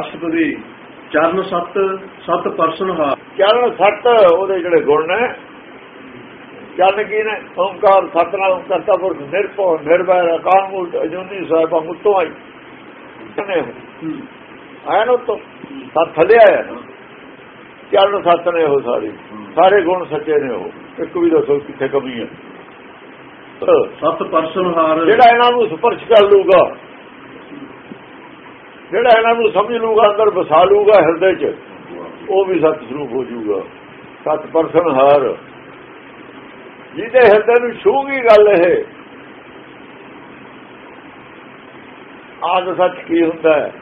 ਅਸ਼ਟਪਦੀ ਚਰਨ ਸਤ ਸਤ ਪਰਸਨ ਹਾ ਚਰਨ ਸੱਤ ਉਹਦੇ ਜਿਹੜੇ ਗੁਣ ਨੇ ਚਰਨ ਕੀ ਨੇ? ਓੰਕਾਰ ਸਤਨਾਮ ਕਰਤਾ ਪੁਰਖ ਨਿਰਭਉ ਨਿਰਵੈਰ ਅਕਾਲ ਮੂਰਤ ਅਜੂਨੀ ਸਾਹਿਬਾ ਮੁੱਤੋਂ ਆਈ। ਨੇ ਆਇਆ ਨਾ ਤੋਂ ਸੱਤ ਥੱਲੇ ਆਇਆ ਚਰਨ ਸੱਤ ਨੇ ਉਹ ਸਾਰੇ। ਸਾਰੇ ਗੁਣ ਸੱਚੇ ਨੇ ਉਹ। ਇੱਕ ਵੀ ਦੱਸੋ ਕਿੱਥੇ ਕਮੀ ਹੈ। ਸਤ ਪਰਸਨ ਹਾਰ। ਜਿਹੜਾ ਇਹਨਾਂ ਨੂੰ ਸਪਰਸ਼ ਕਰ ਲੂਗਾ ਜਿਹੜਾ ਇਹਨਾਂ ਨੂੰ ਸਮਝ ਲੂਗਾ ਅੰਦਰ ਵਸਾ ਲੂਗਾ ਹਿਰਦੇ 'ਚ, ਉਹ ਵੀ ਸਤ ਸਰੂਪ ਹੋ ਜਾਊਗਾ। ਸਤ ਪਰਸਨ ਹਾਰ। ਜਿਹਦੇ ਹਿਰਦੇ ਨੂੰ ਛੂਗੀ ਗੱਲ ਇਹ, ਆਦ ਸੱਚ ਕੀ ਹੁੰਦਾ ਹੈ?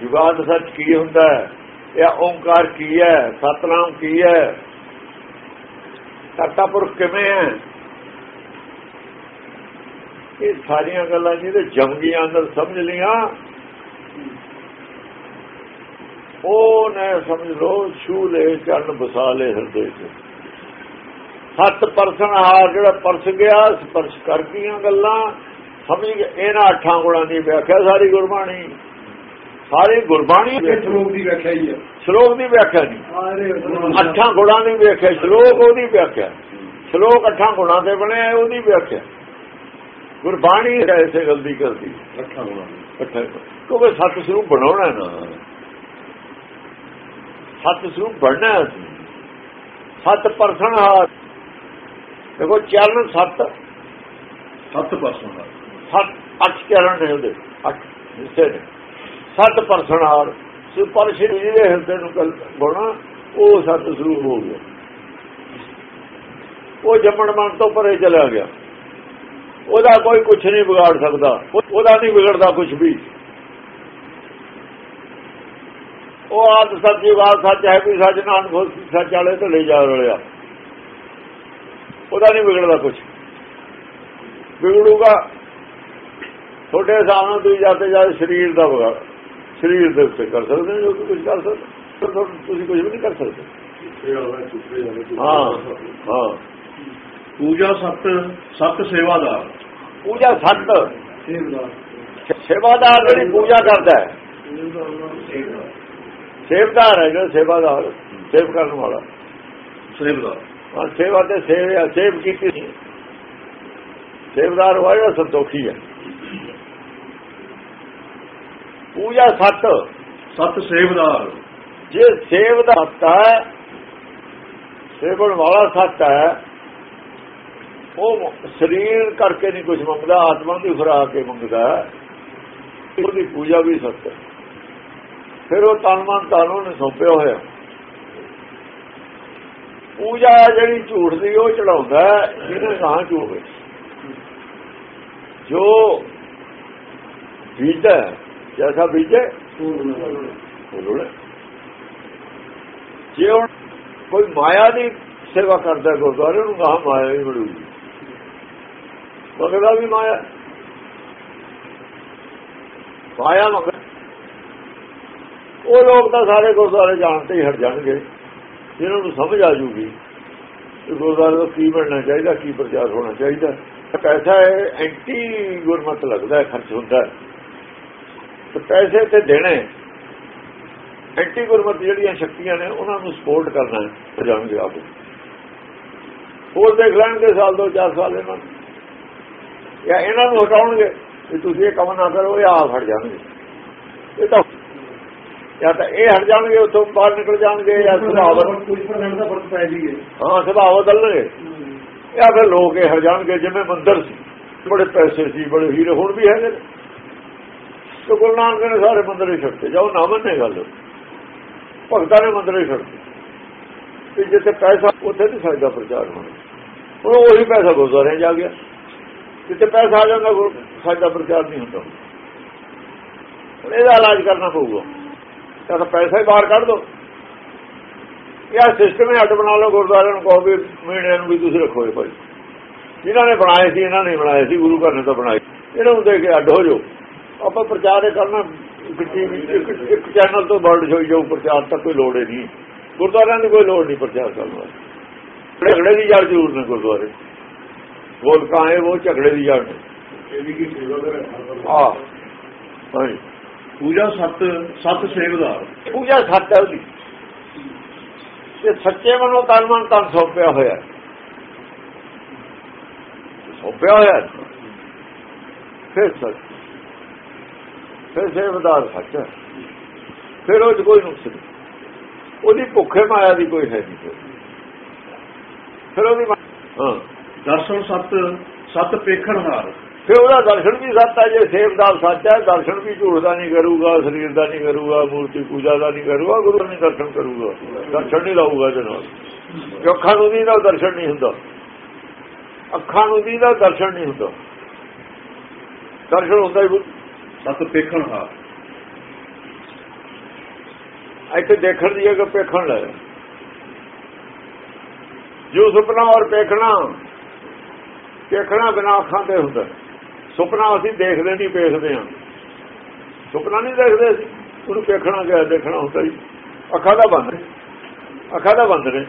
ਜੁਗਾਦ ਸੱਚ ਕੀ ਹੁੰਦਾ ਹੈ? ਇਹ ਓੰਕਾਰ ਕੀ ਹੈ? ਸਤਨਾਮ ਕੀ ਹੈ? ਕਰਤਾ ਪੁਰਖ ਕਿਵੇਂ ਹੈ? ਇਹ ਸਾਰੀਆਂ ਗੱਲਾਂ ਜਿਹਦੇ ਜੰਗੀਆਂ ਅੰਦਰ ਸਮਝ ਲਈਆਂ ਉਹ ਨੇ ਸਮਝ ਲੋ ਛੂ ਲੈ ਚਰਨ ਬਸਾ ਲੈ ਹਿਰਦੇ ਚ। ਸੱਤ ਪਰਸਨ ਹਾਰ ਜਿਹੜਾ ਪਰਸ ਗਿਆ ਸਪਰਸ਼ ਕਰ ਗਈਆਂ ਗੱਲਾਂ। ਸਮਝ ਗਏ ਇਹਨਾਂ ਅੱਠਾਂ ਗੁਣਾਂ ਦੀ ਵਿਆਖਿਆ ਸਾਰੀ ਗੁਰਬਾਣੀ। ਸਾਰੀ ਗੁਰਬਾਣੀ ਸ਼ਲੋਕ ਦੀ ਵਿਆਖਿਆ ਹੀ ਹੈ ਸ਼ਲੋਕ ਦੀ ਵਿਆਖਿਆ ਨਹੀਂ ਅੱਠਾਂ ਗੁਣਾਂ ਦੀ ਵਿਆਖਿਆ ਸ਼ਲੋਕ ਉਹਦੀ ਵਿਆਖਿਆ। ਸ਼ਲੋਕ ਅੱਠਾਂ ਗੁਣਾਂ ਤੇ ਬਣਿਆ ਉਹਦੀ ਵਿਆਖਿਆ। ਗੁਰਬਾਣੀ ਐਸੇ ਗਲਤੀ ਕਰਦੀ। ਅੱਠਾਂ ਗੁਣਾਂ ਅੱਠਾਂ ਕਿਉਂਕਿ ਸੱਤ ਸਰੂਪ ਬਣਾਉਣਾ ਨਾ। ਸੱਤ ਸਰੂਪ ਬਣਨਾ ਅਸੀਂ। ਸੱਤ ਪਰਸਨ ਹਾਰ ਦੇਖੋ ਚਰਨ ਸੱਤ। ਸਤ ਪਰਸਨ ਹਾਰ ਸੱਤ ਅੱਠ ਚਰਨ ਨੇ ਉਹਦੇ। ਅੱਠ ਹਿੱਸੇ ਨੇ। ਸੱਤ ਪਰਸਨ ਹਾਰ ਸੁਪਰ ਸ਼੍ਰੀ ਦੇ ਹਿਰਦੇ ਨੂੰ ਕਲ ਬਣਾ ਉਹ ਸੱਤ ਸਰੂਪ ਹੋ ਗਿਆ। ਉਹ ਜੰਮਣ ਮਨ ਤੋਂ ਪਰੇ ਚਲਾ ਗਿਆ। ਉਹਦਾ ਕੋਈ ਕੁਝ ਨਹੀਂ ਵਿਗਾੜ ਸਕਦਾ। ਉਹਦਾ ਨਹੀਂ ਵਿਗੜਦਾ ਕੁਝ ਵੀ। ਉਹ ਆਦ ਸੱਚੀ ਬਾਤ ਸੱਚ ਹੈ ਵੀ ਸੱਚ ਨਾਨਕ ਹੋਸ ਸੱਚ ਵਾਲੇ ਤੇ ਲੈ ਜਾ ਰਲਿਆ ਉਹਦਾ ਨਹੀਂ ਵਿਗੜਦਾ ਕੁਝ ਵਿਗੜੂਗਾ ਛੋਟੇ ਸਾਹਮਣੇ ਤੁਸੀਂ ਜਾਂਦੇ ਜਾਂਦੇ ਸਰੀਰ ਦਾ ਵਿਗਾੜ ਸਰੀਰ ਦੇ ਉੱਤੇ ਕਰ ਸਕਦੇ ਜੋ ਕੁਝ ਕਰ ਸਕਦੇ ਤੁਸੀਂ ਕੁਝ ਵੀ ਨਹੀਂ ਕਰ ਸਕਦੇ। ਹਾਂ ਹਾਂ। ਪੂਜਾ ਸਤ ਸਤ ਸੇਵਾਦਾਰ। ਪੂਜਾ ਸੱਤ। ਸੇਵਾਦਾਰ। ਜਿਹੜੀ ਪੂਜਾ ਕਰਦਾ ਹੈ। ਸੇਵਦਾਰ ਹੈ ਜਿਹੜਾ ਸੇਵਾਦਾਰ ਸੇਵ ਕਰਨ ਵਾਲਾ। ਸੇਵਾਦਾਰ ਹਾਂ ਸੇਵਾ ਤੇ ਸੇਵ ਸੇਵ ਕੀਤੀ ਸੀ ਸੇਵਦਾਰ ਹੋਇਆ ਸੰਤੋਖੀ ਹੈ। ਪੂਜਾ ਸੱਤ। ਸਤ ਸੇਵਾਦਾਰ ਜੇ ਸੇਵ ਦਾ ਸੱਤ ਹੈ ਸੇਵਣ ਵਾਲਾ ਸੱਤ ਹੈ ਉਹ ਸਰੀਰ ਕਰਕੇ ਨਹੀਂ ਕੁਝ ਮੰਗਦਾ ਆਤਮਾ ਦੀ ਖੁਰਾਕ ਕੇ ਮੰਗਦਾ ਉਹਦੀ ਪੂਜਾ ਵੀ ਸੱਤ ਹੈ। ਫਿਰ ਉਹ ਤਨ ਮਨ ਤਾਨੂੰ ਨੇ ਸੌਂਪਿਆ ਹੋਇਆ। ਪੂਜਾ ਜਿਹੜੀ ਝੂਠ ਦੀ ਉਹ ਚੜਾਉਂਦਾ ਜਿਹਨੇ ਨਾ ਝੂਠ ਜੋ ਬੀਜਾ ਜੈਸਾ ਬੀਜੇ ਬੋਲੋ ਜੇ ਹੁਣ ਕੋਈ ਮਾਇਆ ਦੀ ਸੇਵਾ ਕਰਦਾ ਗੁਰਦੁਆਰੇ ਨੂੰ ਕਹਾ ਮਾਇਆ ਹੀ ਮਿਲੂਗੀ। ਬਗਦਾ ਵੀ ਮਾਇਆ। ਮਾਇਆ ਮਗਰ ਉਹ ਲੋਕ ਤਾਂ ਸਾਰੇ ਗੁਰਦੁਆਰੇ ਜਾਣ ਤੇ ਹੀ ਹਟ ਜਾਣਗੇ। ਜਿਹਨਾਂ ਨੂੰ ਸਮਝ ਆ ਜੂਗੀ ਕਿ ਗੁਰਦੁਆਰੇ ਦਾ ਕੀ ਬਣਨਾ ਚਾਹੀਦਾ, ਕੀ ਪ੍ਰਚਾਰ ਹੋਣਾ ਚਾਹੀਦਾ। ਪੈਸਾ ਐਂਟੀ ਗੁਰਮਤ ਲੱਗਦਾ, ਖਰਚ ਹੁੰਦਾ। ਤੇ ਪੈਸੇ ਤੇ ਦੇਣੇ ਐਂਟੀ ਗੁਰਮਤ ਜਿਹੜੀਆਂ ਸ਼ਕਤੀਆਂ ਨੇ, ਉਹਨਾਂ ਨੂੰ ਸਪੋਰਟ ਕਰਨਾ ਹੈ ਜਾਣਗੇ ਆਪ। ਹੋਰ ਦੇਖ ਲੈਣਗੇ ਸਾਲ ਦੋ, ਚਾਰ ਸਾਲ ਇਹਨਾਂ ਨੂੰ। ਜਾਂ ਇਹਨਾਂ ਨੂੰ ਹਟਾਉਣਗੇ ਕਿ ਤੁਸੀਂ ਇਹ ਕੰਮ ਨਾ ਕਰੋ, ਇਹ ਆਪ ਹਟ ਜਾਣਗੇ। ਇਹ ਤਾਂ ਜਾਂ ਤਾਂ ਇਹ ਹਟ ਜਾਣਗੇ ਉੱਥੋਂ ਬਾਹਰ ਨਿਕਲ ਜਾਣਗੇ ਜਾਂ ਸੁਭਾਅ ਕੁਝ ਪਰਸੈਂਟ ਦਾ ਫ਼ਰਕ ਪੈ ਜੀ ਹਾਂ। ਸੁਭਾਅ ਬਦਲਣਗੇ ਜਾਂ ਫਿਰ ਲੋਕ ਇਹ ਹਟ ਜਾਣਗੇ ਜਿਵੇਂ ਮੰਦਰ ਸੀ। ਬੜੇ ਪੈਸੇ ਸੀ ਬੜੇ ਹੀਰੇ ਹੁਣ ਵੀ ਹੈਗੇ ਤੇ ਗੁਰੂ ਨਾਨਕ ਨੇ ਸਾਰੇ ਮੰਦਰ ਛੱਡਤੇ। ਜਾਓ ਨਾ ਮੰਨੇ ਗੱਲ। ਭਗਤਾਂ ਨੇ ਮੰਦਰ ਛੱਡਤੇ। ਤੇ ਜਿੱਥੇ ਪੈਸਾ ਉੱਥੇ ਨਹੀਂ ਸਾਡਾ ਪ੍ਰਚਾਰ ਹੋਣਾ। ਹੁਣ ਉਹੀ ਪੈਸਾ ਗੁਰਦੁਆਰੇ ਜਾ ਗਿਆ। ਜਿੱਥੇ ਪੈਸਾ ਆ ਜਾਂਦਾ ਸਾਡਾ ਪ੍ਰਚਾਰ ਨਹੀਂ ਹੁੰਦਾ। ਇਹਦਾ ਇਲਾਜ ਕਰਨਾ ਪਊਗਾ। ਤਾਂ ਪੈਸਾ ਹੀ ਬਾਹਰ ਕੱਢ ਦੋ। ਇਹ ਸਿਸਟਮ ਹੀ ਅੱਡ ਬਣਾ ਲਓ ਗੁਰਦੁਆਰਿਆਂ ਨੂੰ ਕਹੋ ਵੀ ਮੀਡੀਆ ਨੂੰ ਵੀ ਤੁਸੀਂ ਰੱਖੋ ਇਹ ਭਾਈ। ਜਿਨ੍ਹਾਂ ਨੇ ਬਣਾਏ ਸੀ ਇਹਨਾਂ ਨੇ ਬਣਾਏ ਸੀ ਗੁਰੂ ਘਰ ਨੇ ਤਾਂ ਬਣਾਏ। ਇਹਨਾਂ ਨੂੰ ਦੇਖ ਕੇ ਅੱਡ ਹੋ ਜਾਓ। ਆਪਾਂ ਪ੍ਰਚਾਰ ਕਰਨਾ ਇੱਕ ਚੈਨਲ ਤੋਂ ਵਰਲਡ ਹੋਈ ਜਾਊ ਪ੍ਰਚਾਰ ਤਾਂ ਕੋਈ ਲੋੜ ਨਹੀਂ। ਗੁਰਦੁਆਰਿਆਂ ਦੀ ਕੋਈ ਲੋੜ ਨਹੀਂ ਪ੍ਰਚਾਰ ਕਰਨ ਵਾਲੀ ਝਗੜੇ ਦੀ ਜੜ ਜ਼ਰੂਰ ਨੇ ਗੁਰਦੁਆਰੇ। ਬੋਲ ਕਾਏ ਉਹ ਝਗੜੇ ਦੀ ਜੜ ਨੇ। ਇਹ ਵੀ ਕੀ ਸੇਵਾ ਕਰ? ਹਾਂ। ਹਾਂਜੀ ਪੂਜਾ ਸਤ ਸਤ ਸੇਵਦਾਰ ਪੂਜਾ ਸੱਚ ਹੈ ਉਹਦੀ ਤੇ ਸੱਚੇ ਮਨੋਂ ਤਨ ਮਨ ਤਨ ਸੌਂਪਿਆ ਹੋਇਆ। ਸੌਂਪਿਆ ਹੋਇਆ। ਫਿਰ ਸੱਚ ਫਿਰ ਸੇਵਦਾਰ ਸੱਚ। ਫਿਰ ਉਹ ਕੋਈ ਨੁਕਸ ਨਹੀਂ ਉਹਦੀ ਭੁੱਖੇ ਮਾਇਆ ਦੀ ਕੋਈ ਹੈ ਨਹੀਂ ਫਿਰ। ਉਹਦੀ ਹਾਂ ਦਰਸ਼ਨ ਸਤ ਸਤ ਪੇਖਣ ਹਾਰ ਫਿਰ ਉਹਦਾ ਦਰਸ਼ਨ ਵੀ ਸੱਚ ਹੈ ਜੇ ਸੇਵਦਾਰ ਸੱਚ ਹੈ ਦਰਸ਼ਨ ਵੀ ਝੂਠ ਦਾ ਨਹੀਂ ਕਰੂਗਾ ਸਰੀਰ ਦਾ ਨਹੀਂ ਕਰੂਗਾ ਮੂਰਤੀ ਪੂਜਾ ਦਾ ਨਹੀਂ ਕਰੂਗਾ ਗੁਰੂ ਦਾ ਨਹੀਂ ਦਰਸ਼ਨ ਕਰੂਗਾ। ਦਰਸ਼ਨ ਨਹੀਂ ਲਾਊਗਾ ਨਾਲ। ਕਿਉਂ ਅੱਖਾਂ ਨੂੰ ਦੀ ਦਾ ਦਰਸ਼ਨ ਨਹੀਂ ਹੁੰਦਾ। ਅੱਖਾਂ ਨੂੰ ਦੀ ਦਾ ਦਰਸ਼ਨ ਨਹੀਂ ਹੁੰਦਾ। ਦਰਸ਼ਨ ਹੁੰਦਾ ਹੀ ਸਤ ਪੇਖਣ ਹਾਰ। ਇੱਥੇ ਦੇਖਣ ਦੀ ਜਗ੍ਹਾ ਪੇਖਣ ਲੈ। ਜੋ ਸੁਪਨਾ ਔਰ ਪੇਖਣਾ। ਪੇਖਣਾ ਬਿਨਾ ਅੱਖਾਂ ਤੇ ਹੁੰਦਾ। ਸੁਪਨਾ ਅਸੀਂ ਦੇਖਦੇ ਨਹੀਂ, ਵੇਖਦੇ ਹਾਂ। ਸੁਪਨਾ ਨਹੀਂ ਦੇਖਦੇ ਅਸੀਂ। ਉਹਨੂੰ ਪੇਖਣਾ ਗਿਆ ਦੇਖਣਾ ਹੁੰਦਾ ਜੀ ਅੱਖਾਂ ਦਾ ਬੰਦ ਨੇ। ਅੱਖਾਂ ਦਾ ਬੰਦ ਨੇ।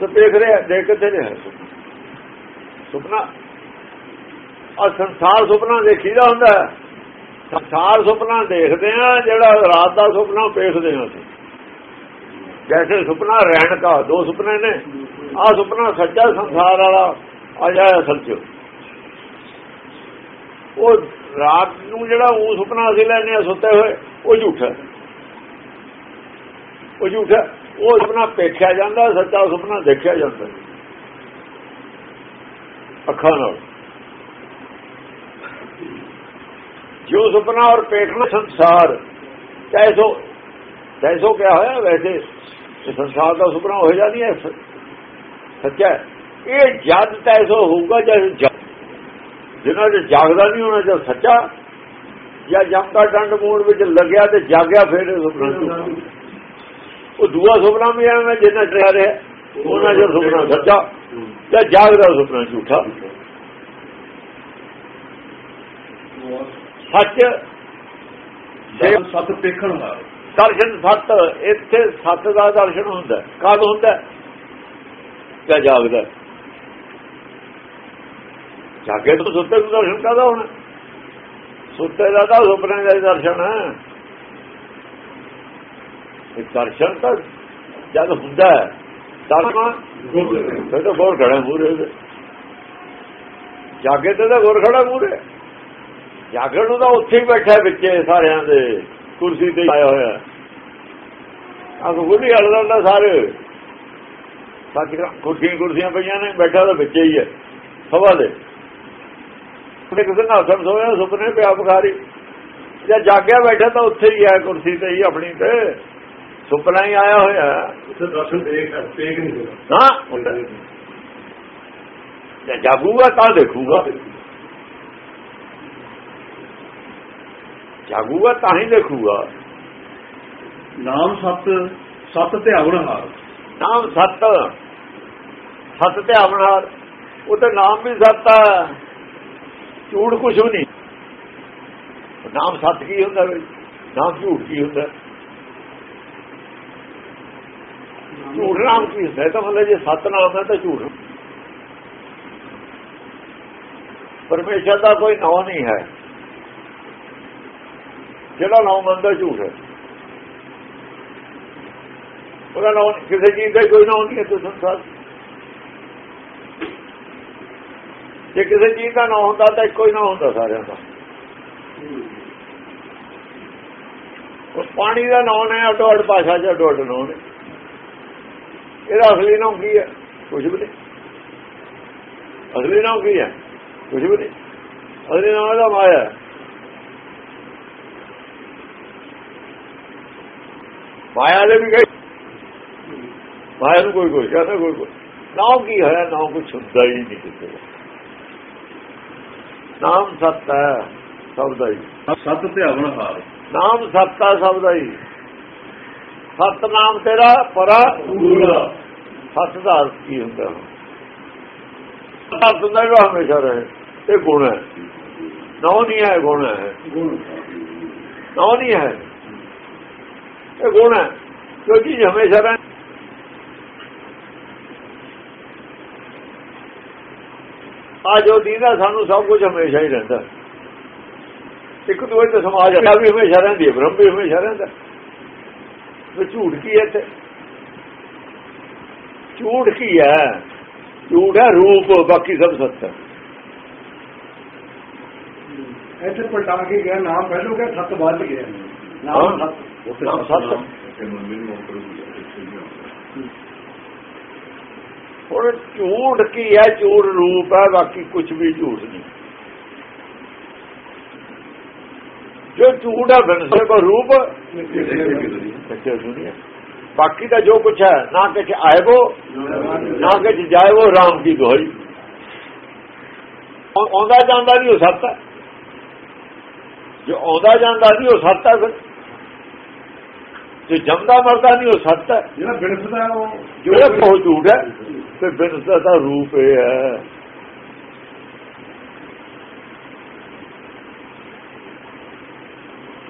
ਤੇ ਦੇਖ ਰਿਹਾ, ਦੇਖ ਕਿੱਥੇ ਰਿਹਾ ਸੁਪਨਾ? ਸੁਪਨਾ ਆ ਸੰਸਾਰ ਸੁਪਨਾ ਦੇਖੀਦਾ ਹੁੰਦਾ ਸੰਸਾਰ ਸੁਪਨਾ ਦੇਖਦੇ ਆ ਜਿਹੜਾ ਰਾਤ ਦਾ ਸੁਪਨਾ ਵੇਖਦੇ ਆ ਅਸੀਂ। ਜੈਸੇ ਸੁਪਨਾ ਰਹਿਣ ਦਾ, ਦੋ ਸੁਪਨੇ ਨੇ। ਆ ਸੁਪਨਾ ਸੱਚਾ ਸੰਸਾਰ ਵਾਲਾ, ਆ ਜਾਇਆ ਅਸਲ ਉਹ ਰਾਤ ਨੂੰ ਜਿਹੜਾ ਉਹ ਸੁਪਨਾ ਅਸੀਂ ਲੈਨੇ ਆ ਸੁੱਤੇ ਹੋਏ, ਉਹ ਝੂਠਾ। ਉਹ ਝੂਠਾ। ਉਹ ਸੁਪਨਾ ਪੇਖਿਆ ਜਾਂਦਾ, ਸੱਚਾ ਸੁਪਨਾ ਦੇਖਿਆ ਜਾਂਦਾ। ਅੱਖਾਂ ਨਾਲ। ਜੋ ਸੁਪਨਾ ਔਰ ਪੇਖਣਾ ਸੰਸਾਰ ਕੈਸੋ ਤੈਸੋ ਕਿਆ ਹੋਇਆ, ਵੈਸੇ ਇਹ ਸੰਸਾਰ ਦਾ ਸੁਪਨਾ ਹੋ ਜਾਂਦੀ ਹੈ ਸੱਚਾ ਇਹ ਜਦ ਤੈਸੋ ਹੋਊਗਾ ਜਦ ਜ- ਜਿਹਨਾਂ ਦੇ ਜਾਗਦਾ ਨਹੀਂ ਹੋਣਾ ਜਦ ਸੱਚਾ ਜਾਂ ਜਮ ਦਾ ਡੰਡ ਮੂੜ ਵਿੱਚ ਲੱਗਿਆ ਤੇ ਜਾਗਿਆ ਫਿਰ ਸੁਪਨਾ। ਉਹ ਦੂਆ ਸੁਪਨਾ ਵੀ ਐਵੇਂ ਜਿੰਨਾ ਡਰਿਆ ਰਿਹਾ ਉਹਨਾਂ ਦਾ ਸੁਪਨਾ ਸੱਚਾ ਜਾਂ ਜਾਗਦਾ ਸੁਪਨਾ ਝੂਠਾ। ਸੱਚ ਸਤ ਪੇਖਣ ਹਾਰ ਦਰਸ਼ਨ ਸੱਤ ਇੱਥੇ ਸੱਤ ਦਾ ਦਰਸ਼ਨ ਹੁੰਦਾ ਕਦ ਹੁੰਦਾ? ਜਾਂ ਜਾਗਦਾ। ਜਾਗੇ ਤੋਂ ਸੁੱਤੇ ਨੂੰ ਦਰਸ਼ਨ ਕਾਦਾ ਹੋਣਾ? ਸੁੱਤੇ ਦਾ ਤਾਂ ਸੁਪਨੇ ਦਾ ਹੀ ਦਰਸ਼ਨ ਹੈ। ਇਹ ਦਰਸ਼ਨ ਤਾਂ ਜਦ ਹੁੰਦਾ ਹੈ ਦਰਸ਼ਨ ਫਿਰ ਤਾਂ ਗੌਰ ਖੜਾ ਮੂਰੇ ਜਾਗੇ ਤੇ ਤਾਂ ਗੌਰ ਖੜਾ ਮੂਰੇ ਜਾਗਣ ਨੂੰ ਤਾਂ ਉੱਥੇ ਹੀ ਬੈਠਾ ਵਿੱਚੇ ਸਾਰਿਆਂ ਦੇ, ਕੁਰਸੀ ਤੇ ਆਇਆ ਹੋਇਆ। ਆ ਗੁੱਡੀ ਹਲਦਾ ਸਾਰੇ। ਸੱਚ ਕੁਰਸੀਆਂ ਕੁਰਸੀਆਂ ਪਈਆਂ ਨੇ, ਬੈਠਾ ਤਾਂ ਵਿੱਚੇ ਹੀ ਹੈ, ਸਭਾ ਦੇ। ਉਹਨੇ ਕਿਸੇ ਨਾਲ ਸਭ ਸੋਇਆ ਸੁਪਨੇ ਪਿਆ ਬੁਖਾਰੀ ਜਾਂ ਜਾਗਿਆ ਬੈਠਾ ਤਾਂ ਉੱਥੇ ਹੀ ਹੈ ਕੁਰਸੀ ਤੇ ਹੀ ਆਪਣੀ ਤੇ। ਸੁਪਨਾ ਹੀ ਆਇਆ ਹੋਇਆ। ਉੱਥੇ ਦਰਸ਼ਨ ਦੇਖ ਪੇਗ ਨਹੀਂ ਹਾਂ ਜੇ ਜਾਗੂਗਾ ਤਾਂ ਦੇਖੂਗਾ। ਜਾਗੂਗਾ ਤਾਂ ਹੀ ਦੇਖੂਗਾ। ਨਾਮ ਸਤ ਸਤ ਧਿਆਵਨ ਹਾਰ। ਨਾਮ ਸੱਤ। ਸੱਤ ਤੇ ਆਵਣਾਰ ਉਹ ਤੇ ਨਾਮ ਵੀ ਸੱਤ ਹੈ ਝੂਠ ਕੁਛ ਵੀ ਨਹੀਂ। ਨਾਮ ਸੱਤ ਕੀ ਹੁੰਦਾ ਬਈ? ਨਾਮ ਝੂਠ ਕੀ ਹੁੰਦਾ? ਝੂਠ ਨਾਮ ਕੀ ਹੁੰਦਾ? ਤਾਂ ਮਤਲਬ ਜੇ ਸੱਤ ਨਾਮ ਹੈ ਤਾਂ ਝੂਠ। ਪਰਮੇਸ਼ਰ ਦਾ ਕੋਈ ਨਾਮ ਨਹੀਂ ਹੈ। ਜਿਹੜਾ ਨਾਮ ਮੰਨਦਾ ਝੂਠ ਹੈ। ਉਹਦਾ ਨਾਮ ਕਿਸੇ ਚੀਜ਼ ਦਾ ਹੀ ਕੋਈ ਨਾਮ ਨਹੀਂ ਹੈ ਤੇ ਸੰਸਾਰ 'ਚ। ਜੇ ਕਿਸੇ ਚੀਜ਼ ਦਾ ਨਾਮ ਹੁੰਦਾ ਤਾਂ ਇੱਕੋ ਹੀ ਨਾਮ ਹੁੰਦਾ ਸਾਰਿਆਂ ਦਾ। ਉਸ ਪਾਣੀ ਦਾ ਨਾਮ ਹੈ ਅੱਡੋ ਅੱਡ ਭਾਸ਼ਾ 'ਚ ਅੱਡੋ ਅੱਡ ਨਾਮ ਨੇ। ਇਹਦਾ ਅਸਲੀ ਨਾਮ ਕੀ ਹੈ? ਕੁਝ ਵੀ ਨਹੀਂ। ਅਸਲੀ ਨਾਮ ਕੀ ਹੈ? ਕੁਝ ਵੀ ਨਹੀਂ। ਅਸਲੀ ਨਾਮ ਇਹਦਾ ਮਾਇਆ ਮਾਇਆ ਦੇ ਵੀ ਗਏ ਮਾਇਆ ਨੂੰ ਕੋਈ ਕੋਈ ਕਹਿੰਦਾ, ਕੋਈ ਕੋਈ ਨਾਮ ਕੀ ਹੋਇਆ ਨਾਮ ਕੁਛ ਹੁੰਦਾ ਹੀ ਨਹੀਂ ਕਿਸੇ ਦਾ। ਨਾਮ ਸੱਤ ਹੈ ਸਭ ਦਾ ਹੀ। ਸਤ ਧਿਆਵਨ ਹਾਰ। ਨਾਮ ਸੱਤ ਹੈ ਸਭ ਦਾ ਹੀ। ਸਤ ਨਾਮ ਤੇਰਾ ਪਰਾ ਪੂਰਾ। ਸੱਤ ਦਾ ਅਰਥ ਕੀ ਹੁੰਦਾ? ਸੱਤ ਦਾ ਜਿਹੜਾ ਹਮੇਸ਼ਾ ਰਹੇ। ਇਹ ਗੁਣ ਹੈ। ਨੌ ਨਹੀਂ ਹੈ ਗੁਣ ਹੈ। ਨੌ ਨਹੀਂ ਹੈ। ਇਹ ਗੁਣ ਹੈ। ਜੋ ਚੀਜ਼ ਹਮੇਸ਼ਾ ਰਹੇ। ਆ ਜੋ ਦੀਦਾ ਸਾਨੂੰ ਸਭ ਕੁਝ ਹਮੇਸ਼ਾ ਹੀ ਰਹਿੰਦਾ। ਇੱਕ ਦੂਜੇ ਤੇ ਸਮਾਜ ਆ ਵੀ ਹਮੇਸ਼ਾ ਰਹਿੰਦੀ ਹੈ ਬ੍ਰਹਮ ਵੀ ਹਮੇਸ਼ਾ ਰਹਿੰਦਾ। ਤੇ ਝੂਠ ਕੀ ਹੈ ਇੱਥੇ? ਝੂਠ ਕੀ ਹੈ? ਝੂਠ ਹੈ ਰੂਪ ਬਾਕੀ ਸਭ ਸੱਚ ਹੈ। ਇੱਥੇ ਪਲਟਾ ਕੇ ਗਿਆ ਨਾਮ ਪਹਿਲੋਂ ਗਿਆ ਸੱਤ ਵੱਜ ਗਿਆ। ਨਾਮ। ਸੱਤ। ਸੱਤ। ਹੁਣ ਝੂਠ ਕੀ ਹੈ? ਝੂਠ ਰੂਪ ਹੈ, ਬਾਕੀ ਕੁਝ ਵੀ ਝੂਠ ਨਹੀਂ। ਜੋ ਝੂਠ ਹੈ ਬਿਨਸੇ ਕੋ ਰੂਪ ਸੱਚੇ ਦੁਨੀਆ ਬਾਕੀ ਦਾ ਜੋ ਕੁਛ ਹੈ, ਨਾ ਕਿਛ ਆਏਵੋ ਨਾ ਕਿਛ ਜਾਏਵੋ ਰਾਮ ਕੀ ਦੁਹਾਈ ਆਉਂਦਾ ਜਾਂਦਾ ਨਹੀਂ ਉਹ ਸੱਤ ਹੈ। ਜੋ ਆਉਂਦਾ ਜਾਂਦਾ ਨਹੀਂ ਉਹ ਸੱਤ ਹੈ, ਫਿਰ ਜੋ ਜੰਮਦਾ ਮਰਦਾ ਨਹੀਂ ਉਹ ਸੱਤ ਹੈ। ਜਿਹੜਾ ਬਿਨਸਦਾ ਉਹ ਜੋ ਉਹ ਝੂਠ ਹੈ ਤੇ ਬਿਨਸਦਾ ਦਾ ਰੂਪ ਇਹ ਹੈ।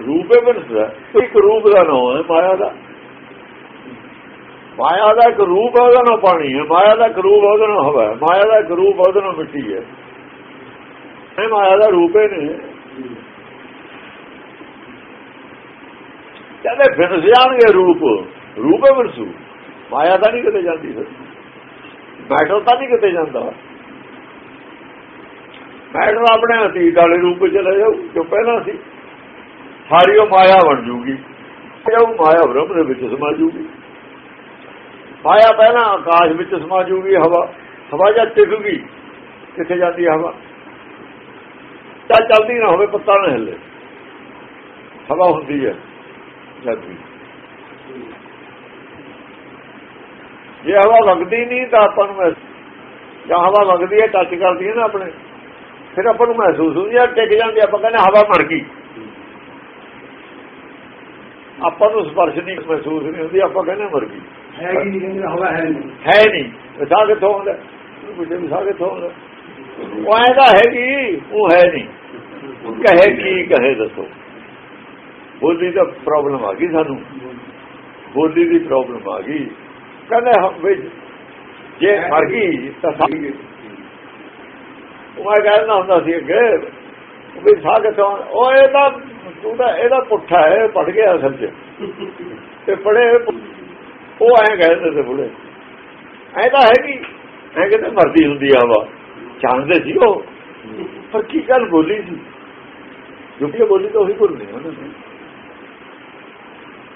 ਰੂਪ ਹੈ। ਬਿਨਸਦਾ ਇੱਕ ਰੂਪ ਦਾ ਨਾਮ ਹੈ ਮਾਇਆ ਦਾ। ਮਾਇਆ ਦਾ ਇੱਕ ਰੂਪ ਹੈ ਉਹਦਾ ਨਾਮ ਪਾਣੀ ਹੈ। ਮਾਇਆ ਦਾ ਇੱਕ ਰੂਪ ਉਹਦਾ ਨਾਮ ਹਵਾ ਹੈ। ਮਾਇਆ ਦਾ ਇੱਕ ਰੂਪ ਉਹਦਾ ਨਾਮ ਮਿੱਟੀ ਹੈ। ਇਹ ਮਾਇਆ ਦਾ ਰੂਪ ਹੈ। ਨੇ ਕਹਿੰਦੇ ਬਿਨਸ ਜਾਣਗੇ ਰੂਪ। ਰੂਪ ਹੈ ਬਿਨਸੂ ਮਾਇਆ ਤਾਂ ਨਹੀਂ ਕਿਤੇ ਜਾਂਦੀ ਫਿਰ। ਮੈਟਰ ਤਾਂ ਨਹੀਂ ਕਿਤੇ ਜਾਂਦਾ। ਮੈਟਰ ਆਪਣੇ ਅਤੀਤ ਵਾਲੇ ਰੂਪ ਵਿੱਚ ਚਲੇ ਜਾਊ ਜੋ ਪਹਿਲਾਂ ਸੀ। ਸਾਰੀ ਉਹ ਮਾਇਆ ਬਣ ਜੂਗੀ। ਉਹ ਮਾਇਆ ਬ੍ਰਹਮ ਦੇ ਵਿੱਚ ਸਮਾ ਜੂਗੀ। ਮਾਇਆ ਪਹਿਲਾਂ ਆਕਾਸ਼ ਵਿੱਚ ਸਮਾ ਜੂਗੀ, ਹਵਾ। ਹਵਾ ਜਾਂ ਟਿਕੂਗੀ ਕਿੱਥੇ ਜਾਂਦੀ ਹਵਾ। ਚੱਲ ਚੱਲਦੀ ਨਾ ਹੋਵੇ ਪੱਤਾ ਨਾ ਹਿੱਲੇ। ਹਵਾ ਹੁੰਦੀ ਹੈ। ਜਾਂਦੀ ਜੇ ਹਵਾ ਵਗਦੀ ਨਹੀਂ ਤਾਂ ਆਪਾਂ ਨੂੰ ਜਾਂ ਹਵਾ ਵਗਦੀ ਹੈ ਟੱਚ ਕਰਦੀ ਹੈ ਨਾ ਆਪਣੇ। ਫਿਰ ਆਪਾਂ ਨੂੰ ਮਹਿਸੂਸ ਹੁੰਦੀ ਹੈ ਟਿਕ ਜਾਂਦੀ ਹੈ, ਆਪਾਂ ਕਹਿੰਦੇ ਹਵਾ ਮਰ ਗਈ। ਆਪਾਂ ਨੂੰ ਸਪਰਸ਼ ਨਹੀਂ ਮਹਿਸੂਸ ਨਹੀਂ ਹੁੰਦੀ ਆਪਾਂ ਕਹਿੰਦੇ ਮਰ ਗਈ। ਹੈ ਕਿ ਨਹੀਂ ਕਹਿੰਦੇ ਹਵਾ ਹੈ ਨਹੀਂ। ਹੈ ਨਹੀਂ ਸਾਹ ਕਿੱਥੋਂ ਆਉਂਦਾ? ਕੁਝ ਵੀ ਸਾਹ ਕਿੱਥੋਂ ਆਉਂਦਾ? ਉਹ ਐਦਾ ਹੈਗੀ ਉਹ ਹੈ ਨਹੀਂ। ਕਹੇ ਕੀ ਕਹੇ ਦੱਸੋ। ਬੋਲੀ ਦਾ ਪ੍ਰੋਬਲਮ ਆ ਗਈ ਸਾਨੂੰ। ਬੋਲੀ ਦੀ ਪ੍ਰੋਬਲਮ ਆ ਗਈ। ਕਹਿੰਦੇ ਹਮ ਜੇ ਮਰ ਗਈ, ਤਾਂ ਸਾਹ ਉਹ ਮੈਂ ਕਹਿੰਦਾ ਹੁੰਦਾ ਸੀ ਅੱਗੇ, ਵੀ ਸਾਹ ਉਹ ਇਹਦਾ ਤਾਂ ਇਹਦਾ ਪੁੱਠਾ ਹੈ ਪੜ ਗਿਆ ਅਸਲ 'ਚ। ਤੇ ਪੜੇ ਉਹ ਐਂ ਕਹਿੰਦੇ ਤੇ ਬੁੜੇ ਐ ਤਾਂ ਹੈਗੀ। ਐ ਕਿਤੇ ਮਰਦੀ ਹੁੰਦੀ ਆ ਵਾ। ਜਾਣਦੇ ਸੀ ਉਹ। ਪਰ ਕੀ ਗੱਲ ਬੋਲੀ ਸੀ? ਕਿਉਂਕਿ ਕਿ ਬੋਲੀ ਤਾਂ ਉਹੀ ਬੋਲਣੀ ਉਹਨਾਂ। ਨੇ